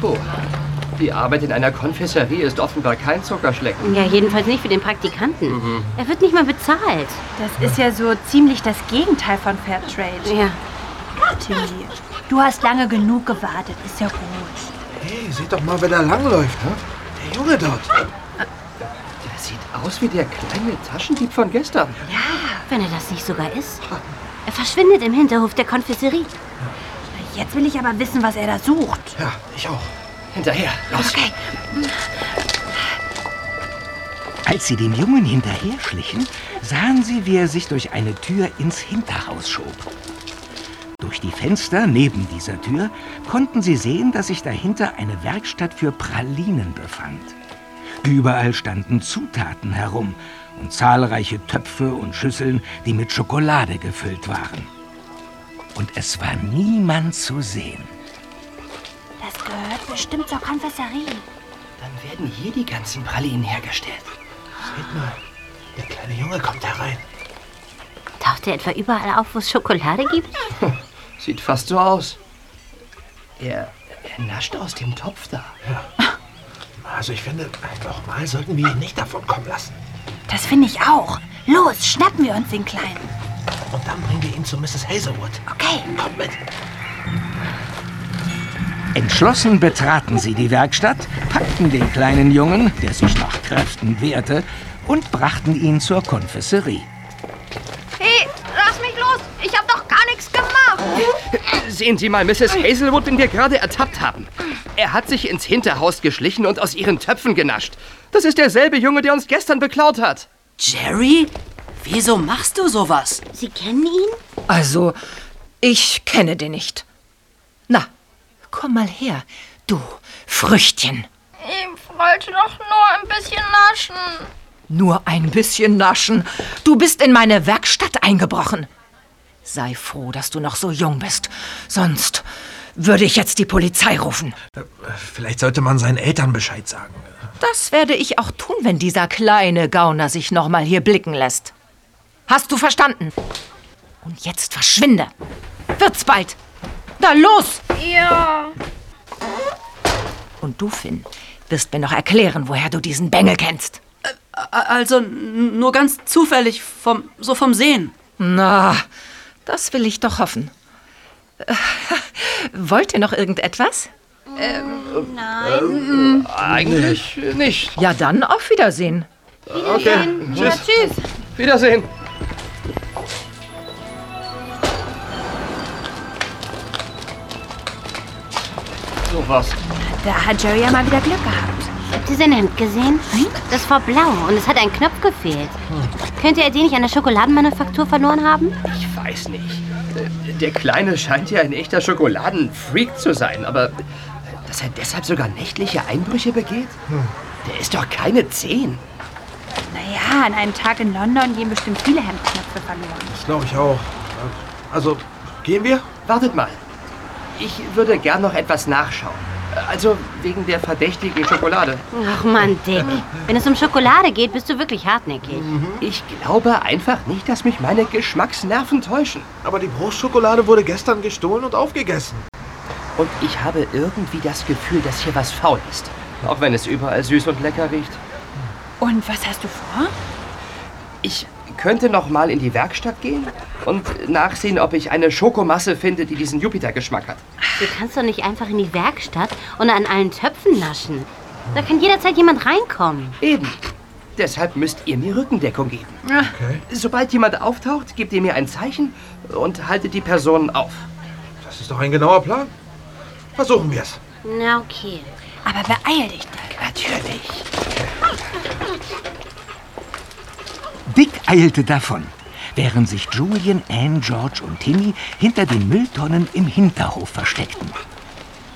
Puh. Die Arbeit in einer Konfessorie ist offenbar kein Zuckerschlecken. Ja, jedenfalls nicht für den Praktikanten. Mhm. Er wird nicht mal bezahlt. Das ist ja so ziemlich das Gegenteil von Fairtrade. Ja. Timmy, du hast lange genug gewartet. Ist ja gut. Hey, seht doch mal, wer da langläuft, ne? Der Junge dort. Der sieht aus wie der kleine Taschendieb von gestern. Ja, wenn er das nicht sogar ist. Er verschwindet im Hinterhof der Konfessorie. Jetzt will ich aber wissen, was er da sucht. Ja, ich auch. Hinterher, los. Okay. Als sie dem Jungen hinterher schlichen, sahen sie, wie er sich durch eine Tür ins Hinterhaus schob. Durch die Fenster neben dieser Tür konnten sie sehen, dass sich dahinter eine Werkstatt für Pralinen befand. Überall standen Zutaten herum und zahlreiche Töpfe und Schüsseln, die mit Schokolade gefüllt waren. Und es war niemand zu sehen. Das gehört bestimmt zur Konfessorie. Dann werden hier die ganzen Pralinen hergestellt. Seht mal, der kleine Junge kommt herein. Taucht er etwa überall auf, wo es Schokolade gibt? Sieht fast so aus. Er, er nascht aus dem Topf da. Also ich finde, nochmal sollten wir ihn nicht davon kommen lassen. Das finde ich auch. Los, schnappen wir uns den Kleinen. Und dann bringen wir ihn zu Mrs. Hazelwood. Okay. Kommt mit. Entschlossen betraten sie die Werkstatt, packten den kleinen Jungen, der sich nach Kräften wehrte, und brachten ihn zur Konfessorie. Hey, lass mich los! Ich hab doch gar nichts gemacht! Sehen Sie mal, Mrs. Hazelwood, den wir gerade ertappt haben. Er hat sich ins Hinterhaus geschlichen und aus ihren Töpfen genascht. Das ist derselbe Junge, der uns gestern beklaut hat. Jerry? Wieso machst du sowas? Sie kennen ihn? Also, ich kenne den nicht. Komm mal her, du Früchtchen. Ich wollte doch nur ein bisschen naschen. Nur ein bisschen naschen. Du bist in meine Werkstatt eingebrochen. Sei froh, dass du noch so jung bist. Sonst würde ich jetzt die Polizei rufen. Vielleicht sollte man seinen Eltern Bescheid sagen. Das werde ich auch tun, wenn dieser kleine Gauner sich noch mal hier blicken lässt. Hast du verstanden? Und jetzt verschwinde. Wird's bald. Na los! Ja. Und du, Finn, wirst mir noch erklären, woher du diesen Bengel kennst. Also n- nur ganz zufällig, vom, so vom Sehen. Na, das will ich doch hoffen. Äh, [laughs] Wollt ihr noch irgendetwas? Nein. Eigentlich nicht. Ja, dann auf Wiedersehen. Okay, Ja, tschüss. Wiedersehen. So was. Da hat Jerry ja mal wieder Glück gehabt. Habt ihr sein Hemd gesehen? Das war blau und es hat ein Knopf gefehlt. Könnte er den nicht an der Schokoladenmanufaktur verloren haben? Ich weiß nicht. Der Kleine scheint ja ein echter Schokoladenfreak zu sein, aber dass er deshalb sogar nächtliche Einbrüche begeht? Der ist doch keine zehn. Naja, an einem Tag in London gehen bestimmt viele Hemdknöpfe verloren. Das glaube ich auch. Also, gehen wir? Wartet mal. Ich würde gern noch etwas nachschauen. Also wegen der verdächtigen Schokolade. Ach Mann, Dick. Wenn es um Schokolade geht, bist du wirklich hartnäckig. Ich glaube einfach nicht, dass mich meine Geschmacksnerven täuschen. Aber die Bruchschokolade wurde gestern gestohlen und aufgegessen. Und ich habe irgendwie das Gefühl, dass hier was faul ist. Auch wenn es überall süß und lecker riecht. Und was hast du vor? Ich könnte noch mal in die Werkstatt gehen und nachsehen, ob ich eine Schokomasse finde, die diesen Jupiter-Geschmack hat. Du kannst doch nicht einfach in die Werkstatt und an allen Töpfen naschen. Da kann jederzeit jemand reinkommen. Eben. Deshalb müsst ihr mir Rückendeckung geben. Sobald jemand auftaucht, gebt ihr mir ein Zeichen und haltet die Person auf. Das ist doch ein genauer Plan. Versuchen wir es. Na, okay. Aber beeil dich, Dick. Natürlich. Dick eilte davon, während sich Julian, Anne, George und Timmy hinter den Mülltonnen im Hinterhof versteckten.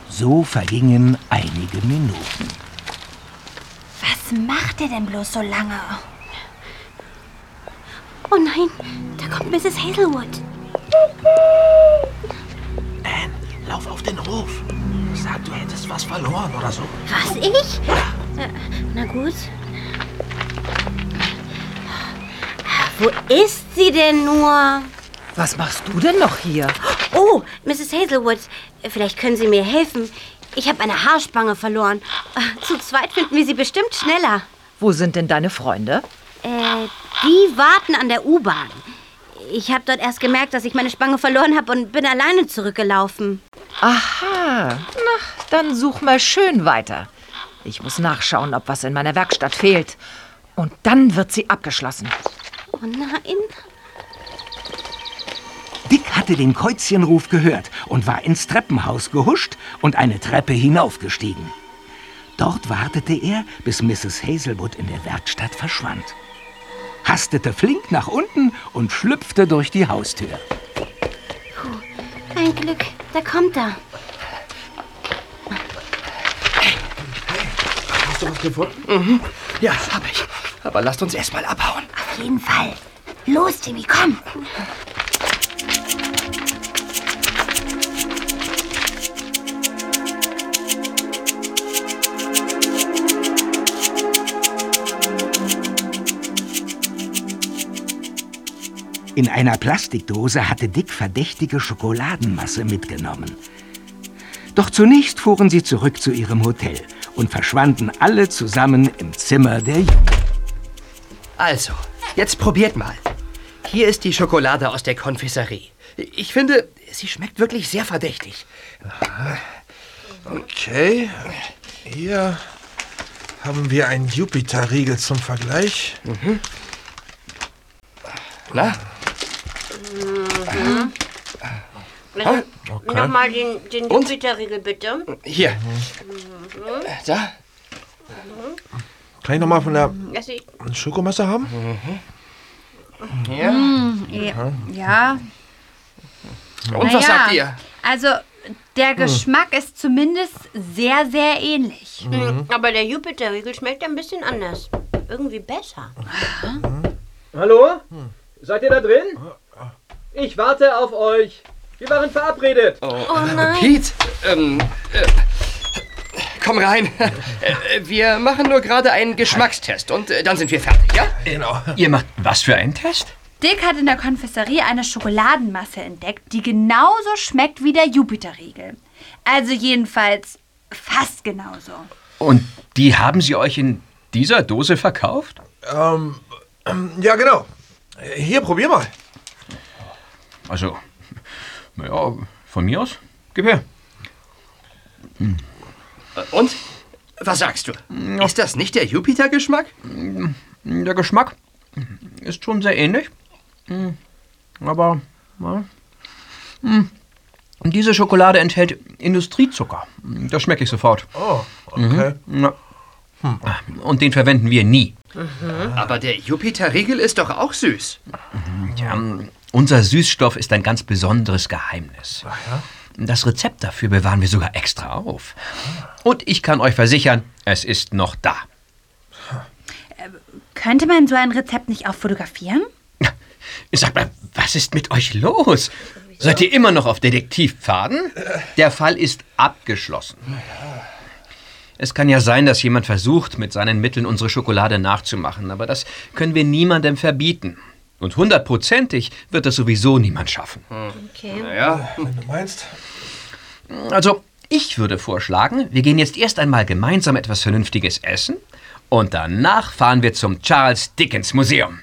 So vergingen einige Minuten. Was macht ihr denn bloß so lange? Oh nein, da kommt Mrs. Hazelwood. Anne, lauf auf den Hof. Sag, du hättest was verloren oder so. Was, ich? Äh, na gut. Wo ist sie denn nur? Was machst du denn noch hier? Oh, Mrs. Hazelwood, vielleicht können Sie mir helfen. Ich habe eine Haarspange verloren. Zu zweit finden wir sie bestimmt schneller. Wo sind denn deine Freunde? Äh, die warten an der U-Bahn. Ich habe dort erst gemerkt, dass ich meine Spange verloren habe und bin alleine zurückgelaufen. Aha. Na, dann such mal schön weiter. Ich muss nachschauen, ob was in meiner Werkstatt fehlt. Und dann wird sie abgeschlossen. Oh nein. Dick hatte den Käuzchenruf gehört und war ins Treppenhaus gehuscht und eine Treppe hinaufgestiegen. Dort wartete er, bis Mrs. Hazelwood in der Werkstatt verschwand. Hastete flink nach unten und schlüpfte durch die Haustür. Ein Glück, da kommt er. Hast du was gefunden? Mhm. Ja, hab ich. Aber lasst uns erst mal abhauen. Auf jeden Fall. Los, Timmy, komm. In einer Plastikdose hatte Dick verdächtige Schokoladenmasse mitgenommen. Doch zunächst fuhren sie zurück zu ihrem Hotel und verschwanden alle zusammen im Zimmer der Jungen. Also, jetzt probiert mal. Hier ist die Schokolade aus der Konfiserie. Ich finde, sie schmeckt wirklich sehr verdächtig. Okay. Hier haben wir einen Jupiter-Riegel zum Vergleich. Mhm. Na? Mhm. Okay. Nochmal den, den Jupiter-Riegel, bitte. Hier. Mhm. Da. Kann ich noch mal von der Schokomasse haben? Ja. Mm, ja. ja. Und was Naja, sagt ihr? Also, der Geschmack ist zumindest sehr, sehr ähnlich. Mhm. Aber der Jupiter-Riegel schmeckt ein bisschen anders. Irgendwie besser. Hallo? Seid ihr da drin? Ich warte auf euch. Wir waren verabredet. Oh, nein. Pete, ähm, äh, komm rein. Äh, Wir machen nur gerade einen Geschmackstest und äh, dann sind wir fertig, ja? Genau. Ihr macht was für einen Test? Dick hat in der Konfiserie eine Schokoladenmasse entdeckt, die genauso schmeckt wie der Jupiter-Riegel. Also jedenfalls fast genauso. Und die haben sie euch in dieser Dose verkauft? Ähm, ähm, ja, genau. Hier, probier mal. Also, naja, von mir aus. Gib her. Und? Was sagst du? Ist das nicht der Jupiter-Geschmack? Der Geschmack ist schon sehr ähnlich. Mm, Aber ja. Mm, diese Schokolade enthält Industriezucker. Das schmecke ich sofort. Oh, okay. Mhm. Ja. Und den verwenden wir nie. Aber der Jupiter-Riegel ist doch auch süß. Ja, Unser Süßstoff ist ein ganz besonderes Geheimnis. Das Rezept dafür bewahren wir sogar extra auf. Und ich kann euch versichern, es ist noch da. Könnte man so ein Rezept nicht auch fotografieren? Sag mal, was ist mit euch los? Seid ihr immer noch auf Detektivpfaden? Der Fall ist abgeschlossen. Es kann ja sein, dass jemand versucht, mit seinen Mitteln unsere Schokolade nachzumachen, aber das können wir niemandem verbieten. Und hundertprozentig wird das sowieso niemand schaffen. Okay. Naja, wenn du meinst. Also, ich würde vorschlagen, wir gehen jetzt erst einmal gemeinsam etwas Vernünftiges essen und danach fahren wir zum Charles Dickens Museum.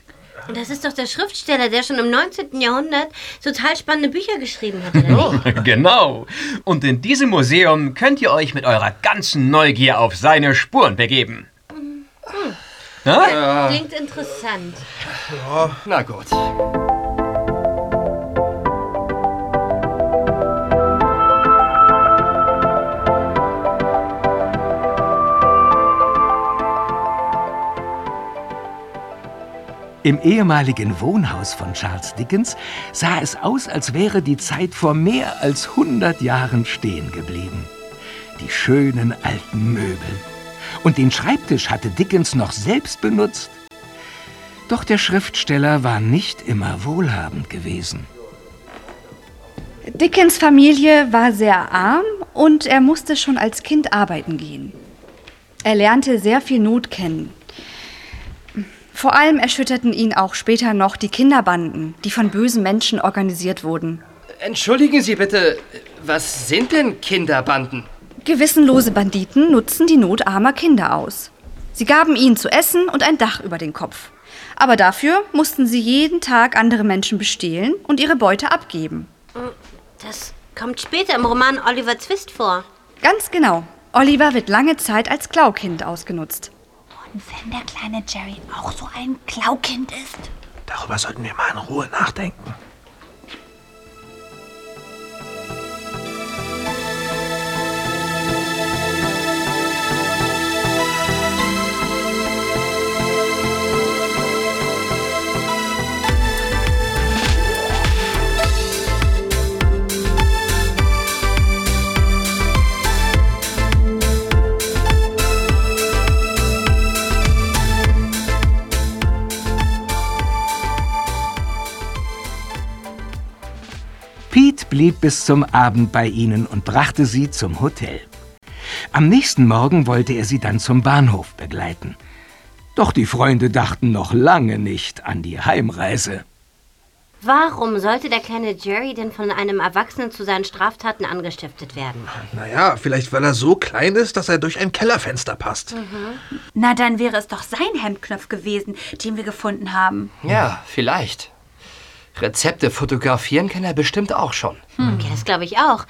Das ist doch der Schriftsteller, der schon im 19. Jahrhundert total spannende Bücher geschrieben hat, nicht? [laughs] genau. Und in diesem Museum könnt ihr euch mit eurer ganzen Neugier auf seine Spuren begeben. Hm. Ja? Klingt interessant. Ja, na gut. Im ehemaligen Wohnhaus von Charles Dickens sah es aus, als wäre die Zeit vor mehr als 100 Jahren stehen geblieben. Die schönen alten Möbel. Und den Schreibtisch hatte Dickens noch selbst benutzt. Doch der Schriftsteller war nicht immer wohlhabend gewesen. Dickens Familie war sehr arm und er musste schon als Kind arbeiten gehen. Er lernte sehr viel Not kennen. Vor allem erschütterten ihn auch später noch die Kinderbanden, die von bösen Menschen organisiert wurden. Entschuldigen Sie bitte, was sind denn Kinderbanden? Gewissenlose Banditen nutzten die Not armer Kinder aus. Sie gaben ihnen zu essen und ein Dach über den Kopf. Aber dafür mussten sie jeden Tag andere Menschen bestehlen und ihre Beute abgeben. Das kommt später im Roman Oliver Twist vor. Ganz genau. Oliver wird lange Zeit als Klaukind ausgenutzt. Und wenn der kleine Jerry auch so ein Klaukind ist? Darüber sollten wir mal in Ruhe nachdenken. Blieb bis zum Abend bei ihnen und brachte sie zum Hotel. Am nächsten Morgen wollte er sie dann zum Bahnhof begleiten. Doch die Freunde dachten noch lange nicht an die Heimreise. Warum sollte der kleine Jerry denn von einem Erwachsenen zu seinen Straftaten angestiftet werden? Naja, vielleicht weil er so klein ist, dass er durch ein Kellerfenster passt. Na, dann wäre es doch sein Hemdknopf gewesen, den wir gefunden haben. Ja, vielleicht. Rezepte fotografieren kann er bestimmt auch schon. Okay, das glaube ich auch.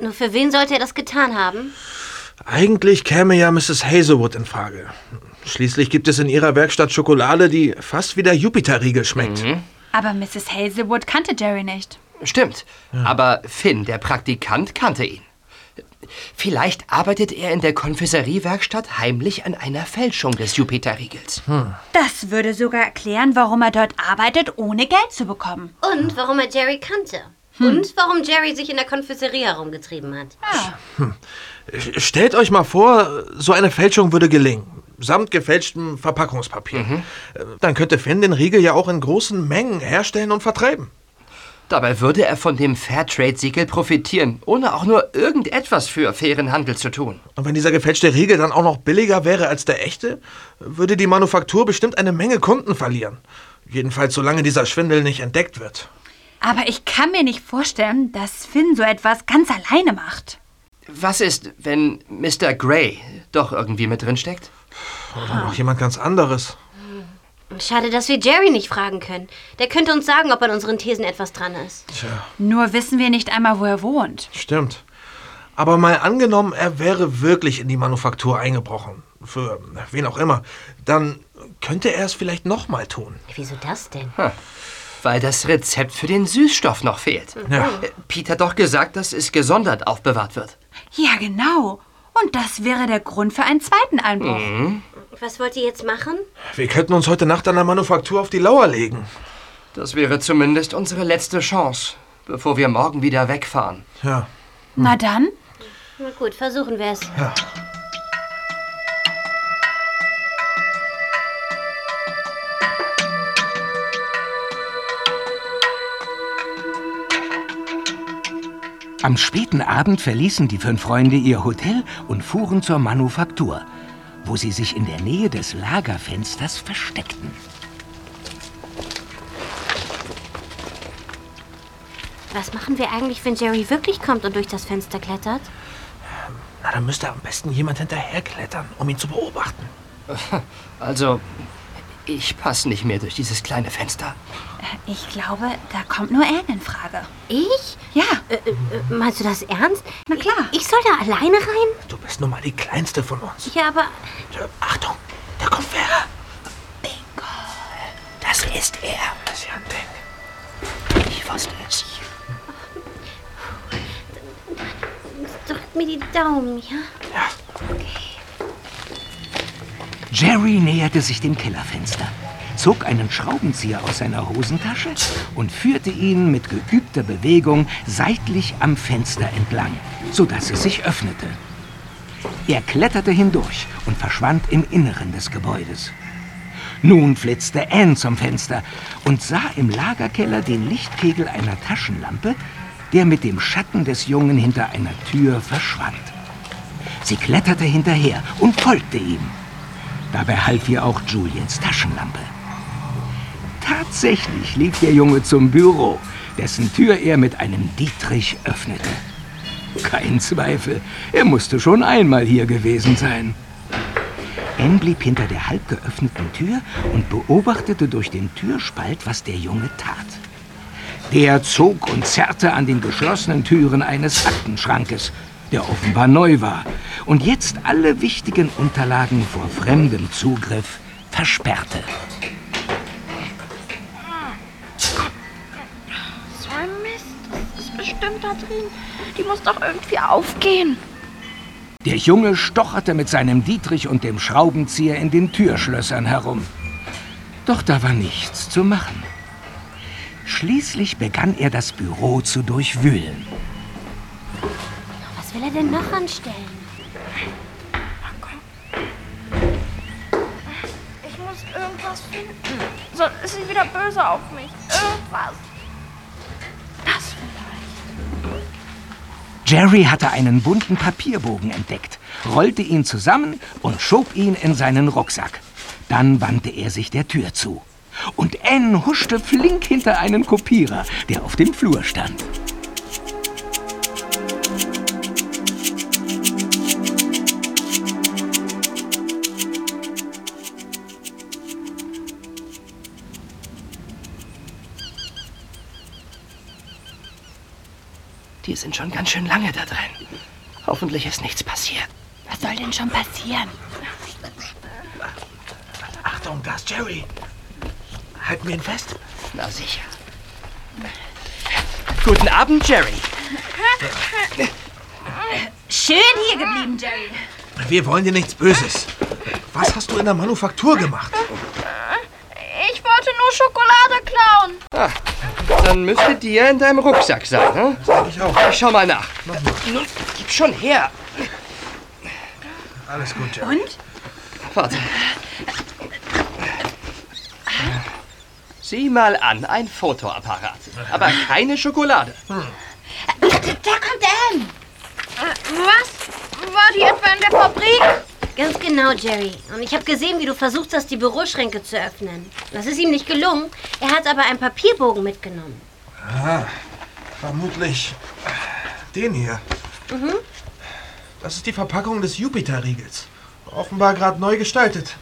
Nur für wen sollte er das getan haben? Eigentlich käme ja Mrs. Hazelwood in Frage. Schließlich gibt es in ihrer Werkstatt Schokolade, die fast wie der Jupiterriegel schmeckt. Aber Mrs. Hazelwood kannte Jerry nicht. Stimmt. Aber Finn, der Praktikant, kannte ihn. Vielleicht arbeitet er in der Konfiseriewerkstatt heimlich an einer Fälschung des Jupiterriegels. Das würde sogar erklären, warum er dort arbeitet, ohne Geld zu bekommen. Und warum er Jerry kannte. Und warum Jerry sich in der Konfiserie herumgetrieben hat. Stellt euch mal vor, so eine Fälschung würde gelingen. Samt gefälschtem Verpackungspapier. Äh, Dann könnte Finn den Riegel ja auch in großen Mengen herstellen und vertreiben. Dabei würde er von dem Fairtrade-Siegel profitieren, ohne auch nur irgendetwas für fairen Handel zu tun. Und wenn dieser gefälschte Riegel dann auch noch billiger wäre als der echte, würde die Manufaktur bestimmt eine Menge Kunden verlieren. Jedenfalls solange dieser Schwindel nicht entdeckt wird. Aber ich kann mir nicht vorstellen, dass Finn so etwas ganz alleine macht. Was ist, wenn Mr. Gray doch irgendwie mit drin steckt? Oder noch jemand ganz anderes. Schade, dass wir Jerry nicht fragen können. Der könnte uns sagen, ob an unseren Thesen etwas dran ist. Tja, Nur wissen wir nicht einmal, wo er wohnt. stimmt. Aber mal angenommen, er wäre wirklich in die Manufaktur eingebrochen. Für wen auch immer. Dann könnte er es vielleicht nochmal tun. Wieso das denn? Weil das Rezept für den Süßstoff noch fehlt. Ja. Äh, Pete hat doch gesagt, dass es gesondert aufbewahrt wird. Ja, genau. Und das wäre der Grund für einen zweiten Einbruch. Was wollt ihr jetzt machen? Wir könnten uns heute Nacht an der Manufaktur auf die Lauer legen. Das wäre zumindest unsere letzte Chance, bevor wir morgen wieder wegfahren. Ja. Na dann. Na gut, versuchen wir es. Ja. Am späten Abend verließen die fünf Freunde ihr Hotel und fuhren zur Manufaktur, wo sie sich in der Nähe des Lagerfensters versteckten. Was machen wir eigentlich, wenn Jerry wirklich kommt und durch das Fenster klettert? Na, dann müsste am besten jemand hinterherklettern, um ihn zu beobachten. Also, ich passe nicht mehr durch dieses kleine Fenster. Ich glaube, da kommt nur Anne in Frage. Ich? Ja. Äh, äh, meinst du das ernst? Na klar. Ich soll da alleine rein? Du bist nun mal die kleinste von uns. Ja, aber Achtung, da kommt wer. Bingo. Das ist er. Das ist ja ein Ding. Ich wusste es. drück mir die Daumen, ja? Jerry näherte sich dem Kellerfenster, zog einen Schraubenzieher aus seiner Hosentasche und führte ihn mit geübter Bewegung seitlich am Fenster entlang, sodass es sich öffnete. Er kletterte hindurch und verschwand im Inneren des Gebäudes. Nun flitzte Anne zum Fenster und sah im Lagerkeller den Lichtkegel einer Taschenlampe, der mit dem Schatten des Jungen hinter einer Tür verschwand. Sie kletterte hinterher und folgte ihm. Dabei half ihr auch Juliens Taschenlampe. Tatsächlich lief der Junge zum Büro, dessen Tür er mit einem Dietrich öffnete. Kein Zweifel, er musste schon einmal hier gewesen sein. Anne blieb hinter der halb geöffneten Tür und beobachtete durch den Türspalt, was der Junge tat. Der zog und zerrte an den geschlossenen Türen eines Aktenschrankes, der offenbar neu war und jetzt alle wichtigen Unterlagen vor fremdem Zugriff versperrte. So ein Mist. Das ist bestimmt da drin. Die muss doch irgendwie aufgehen. Der Junge stocherte mit seinem Dietrich und dem Schraubenzieher in den Türschlössern herum. Doch da war nichts zu machen. Schließlich begann er das Büro zu durchwühlen. Was will er denn noch anstellen? Ich muss irgendwas finden. Sonst ist sie wieder böse auf mich. Irgendwas. Das Jerry hatte einen bunten Papierbogen entdeckt, rollte ihn zusammen und schob ihn in seinen Rucksack. Dann wandte er sich der Tür zu. Und Anne huschte flink hinter einen Kopierer, der auf dem Flur stand. Die sind schon ganz schön lange da drin. Hoffentlich ist nichts passiert. Was soll denn schon passieren? Achtung, da ist Jerry. Halten wir ihn fest? Na sicher. Guten Abend, Jerry. Schön hier geblieben, Jerry. Wir wollen dir nichts Böses. Was hast du in der Manufaktur gemacht? Ich wollte nur Schokolade klauen. Dann müsste die ja in deinem Rucksack sein, ne? Sag ich auch. Ich schau mal nach. Nun, gib schon her. Alles gut, Jerry. Und? Warte. Sieh mal an, ein Fotoapparat. Aber keine Schokolade. Da kommt Anne. Was? War die etwa in der Fabrik? Ganz genau, Jerry. Und ich habe gesehen, wie du versucht hast, die Büroschränke zu öffnen. Das ist ihm nicht gelungen. Er hat aber einen Papierbogen mitgenommen. Ah, vermutlich den hier. Mhm. Das ist die Verpackung des Jupiter-Riegels. Offenbar gerade neu gestaltet.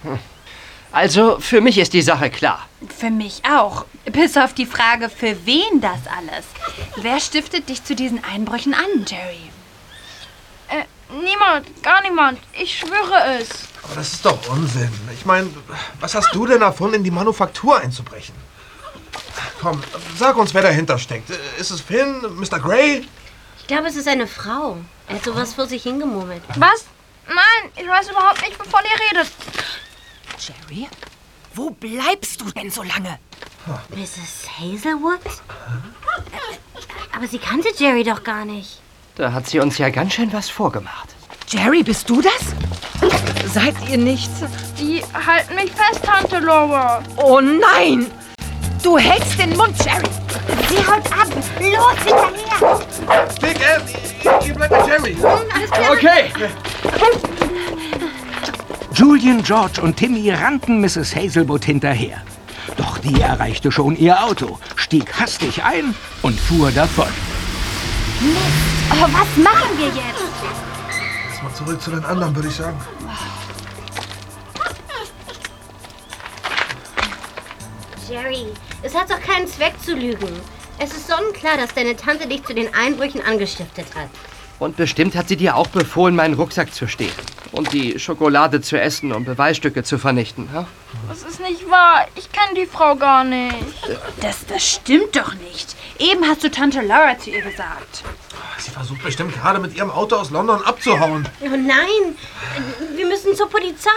Also, für mich ist die Sache klar. Für mich auch. Bis auf die Frage, für wen das alles. Wer stiftet dich zu diesen Einbrüchen an, Jerry? Äh, niemand, gar niemand. Ich schwöre es. Aber das ist doch Unsinn. Ich meine, was hast du denn davon, in die Manufaktur einzubrechen? Komm, sag uns, wer dahinter steckt. Ist es Finn, Mr. Gray? Ich glaube, es ist eine Frau. Er hat sowas vor sich hingemurmelt. Was? Nein, ich weiß überhaupt nicht, wovon ihr redet. Jerry? Wo bleibst du denn so lange? Mrs. Hazelwood? Äh, Aber sie kannte Jerry doch gar nicht. Da hat sie uns ja ganz schön was vorgemacht. Jerry, bist du das? Seid ihr nicht? Die halten mich fest, Tante Laura. Oh nein! Du hältst den Mund, Jerry! Sie haut ab! Los, hinterher! Dick, äh, ihr, ihr bleibt mit Jerry. Klar. Okay. Julian, George und Timmy rannten Mrs. Hazelwood hinterher. Doch die erreichte schon ihr Auto, stieg hastig ein und fuhr davon. Oh, was machen wir jetzt? Lass mal zurück zu den anderen, würde ich sagen. Jerry, es hat doch keinen Zweck zu lügen. Es ist sonnenklar, dass deine Tante dich zu den Einbrüchen angestiftet hat. Und bestimmt hat sie dir auch befohlen, meinen Rucksack zu stehlen. Und die Schokolade zu essen, um Beweisstücke zu vernichten. Ha? Das ist nicht wahr. Ich kenne die Frau gar nicht. Das, das stimmt doch nicht. Eben hast du Tante Laura zu ihr gesagt. Sie versucht bestimmt gerade mit ihrem Auto aus London abzuhauen. Oh nein, wir müssen zur Polizei.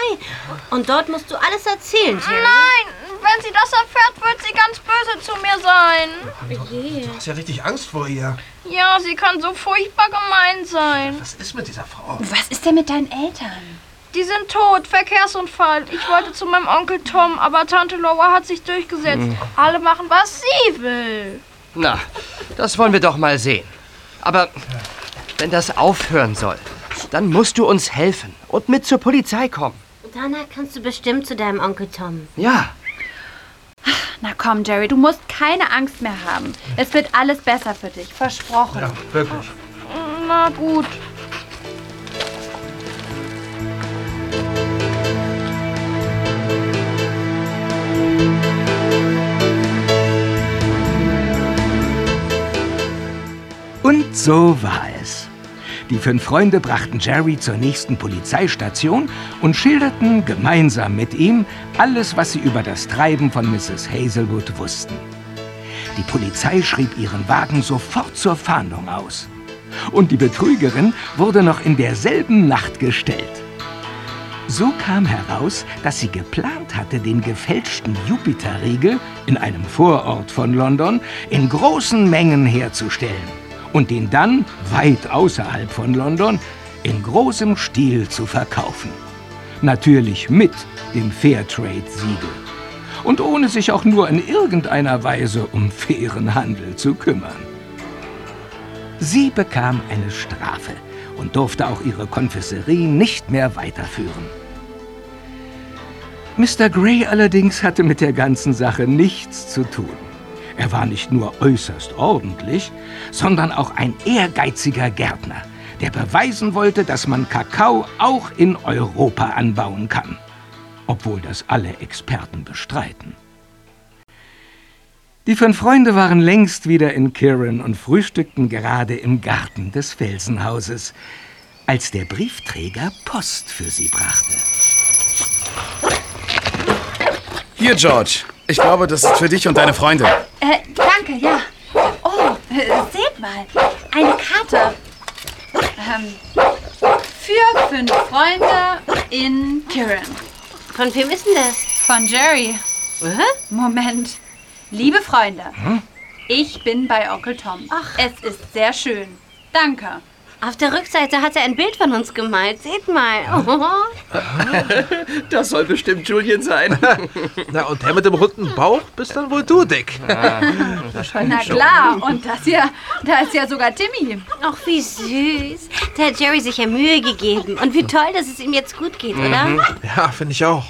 Und dort musst du alles erzählen, Jerry. Nein, wenn sie das erfährt, wird sie ganz böse zu mir sein. Je. Du hast ja richtig Angst vor ihr. Ja, sie kann so furchtbar gemein sein. Was ist mit dieser Frau? Was ist denn mit deinen Eltern? Die sind tot, Verkehrsunfall. Ich wollte zu meinem Onkel Tom, aber Tante Laura hat sich durchgesetzt. Hm. Alle machen, was sie will. Na, das wollen wir doch mal sehen. Aber wenn das aufhören soll, dann musst du uns helfen und mit zur Polizei kommen. Danach kannst du bestimmt zu deinem Onkel Tom. Ja, Na komm, Jerry, du musst keine Angst mehr haben. Es wird alles besser für dich. Versprochen. Ja, wirklich. Na gut. Und so war es. Die fünf Freunde brachten Jerry zur nächsten Polizeistation und schilderten gemeinsam mit ihm alles, was sie über das Treiben von Mrs. Hazelwood wussten. Die Polizei schrieb ihren Wagen sofort zur Fahndung aus. Und die Betrügerin wurde noch in derselben Nacht gestellt. So kam heraus, dass sie geplant hatte, den gefälschten Jupiterriegel in einem Vorort von London in großen Mengen herzustellen und den dann weit außerhalb von London in großem Stil zu verkaufen. Natürlich mit dem Fairtrade-Siegel und ohne sich auch nur in irgendeiner Weise um fairen Handel zu kümmern. Sie bekam eine Strafe und durfte auch ihre Konfesserie nicht mehr weiterführen. Mr. Gray allerdings hatte mit der ganzen Sache nichts zu tun. Er war nicht nur äußerst ordentlich, sondern auch ein ehrgeiziger Gärtner, der beweisen wollte, dass man Kakao auch in Europa anbauen kann, obwohl das alle Experten bestreiten. Die fünf Freunde waren längst wieder in Kirin und frühstückten gerade im Garten des Felsenhauses, als der Briefträger Post für sie brachte. Hier, George. Ich glaube, das ist für dich und deine Freunde. Äh, danke, ja. Oh, äh, seht mal. Eine Karte. Ähm, für fünf Freunde in Kirin. Von wem ist denn das? Von Jerry. Moment. Liebe Freunde, ich bin bei Onkel Tom. Es ist sehr schön. Danke. Auf der Rückseite hat er ein Bild von uns gemalt. Seht mal. Oh. [laughs] das soll bestimmt Julian sein. [laughs] Na, und der mit dem runden Bauch bist dann wohl du, Dick. [laughs] Na klar, und das hier, da ist ja sogar Timmy. Ach, wie süß. Da hat Jerry sich ja Mühe gegeben. Und wie toll, dass es ihm jetzt gut geht, oder? Ja, finde ich auch.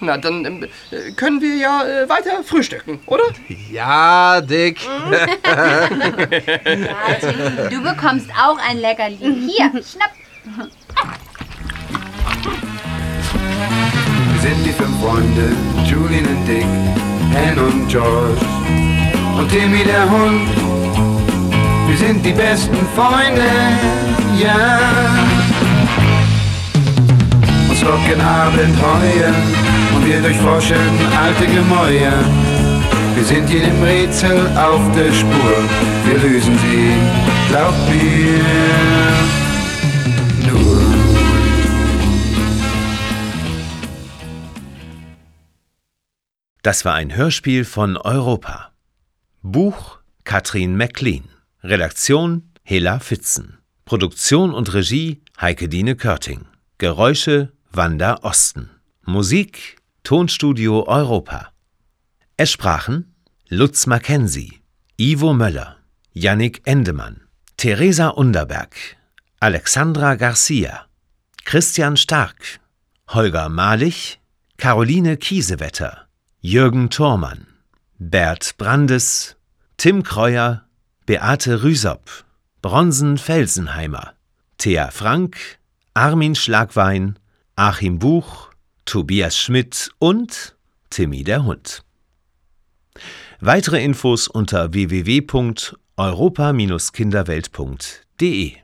Na, dann äh, können wir ja äh, weiter frühstücken, oder? Ja, Dick. [laughs] Ja, Timmy, du bekommst auch ein Leckerli. Hier, schnapp. Wir sind die fünf Freunde, Julian und Dick, Anne und George und Timmy der Hund. Wir sind die besten Freunde, ja. Uns locken Abenteuer und wir durchforschen alte Gemäuer. Wir sind jedem Rätsel auf der Spur, wir lösen sie, glaub mir. Nur. Das war ein Hörspiel von Europa. Buch Katrin McLean. Redaktion Hela Fitzen. Produktion und Regie Heike Dine Körting. Geräusche Wanda Osten. Musik Tonstudio Europa. Es sprachen Lutz Mackenzie, Ivo Möller, Yannick Endemann, Theresa Underberg, Alexandra Garcia, Christian Stark, Holger Malich, Caroline Kiesewetter, Jürgen Thormann, Bert Brandes, Tim Kreuer, Beate Rüsop, Bronsen Felsenheimer, Thea Frank, Armin Schlagwein, Achim Buch, Tobias Schmidt und Timmy der Hund. Weitere Infos unter www.europa-kinderwelt.de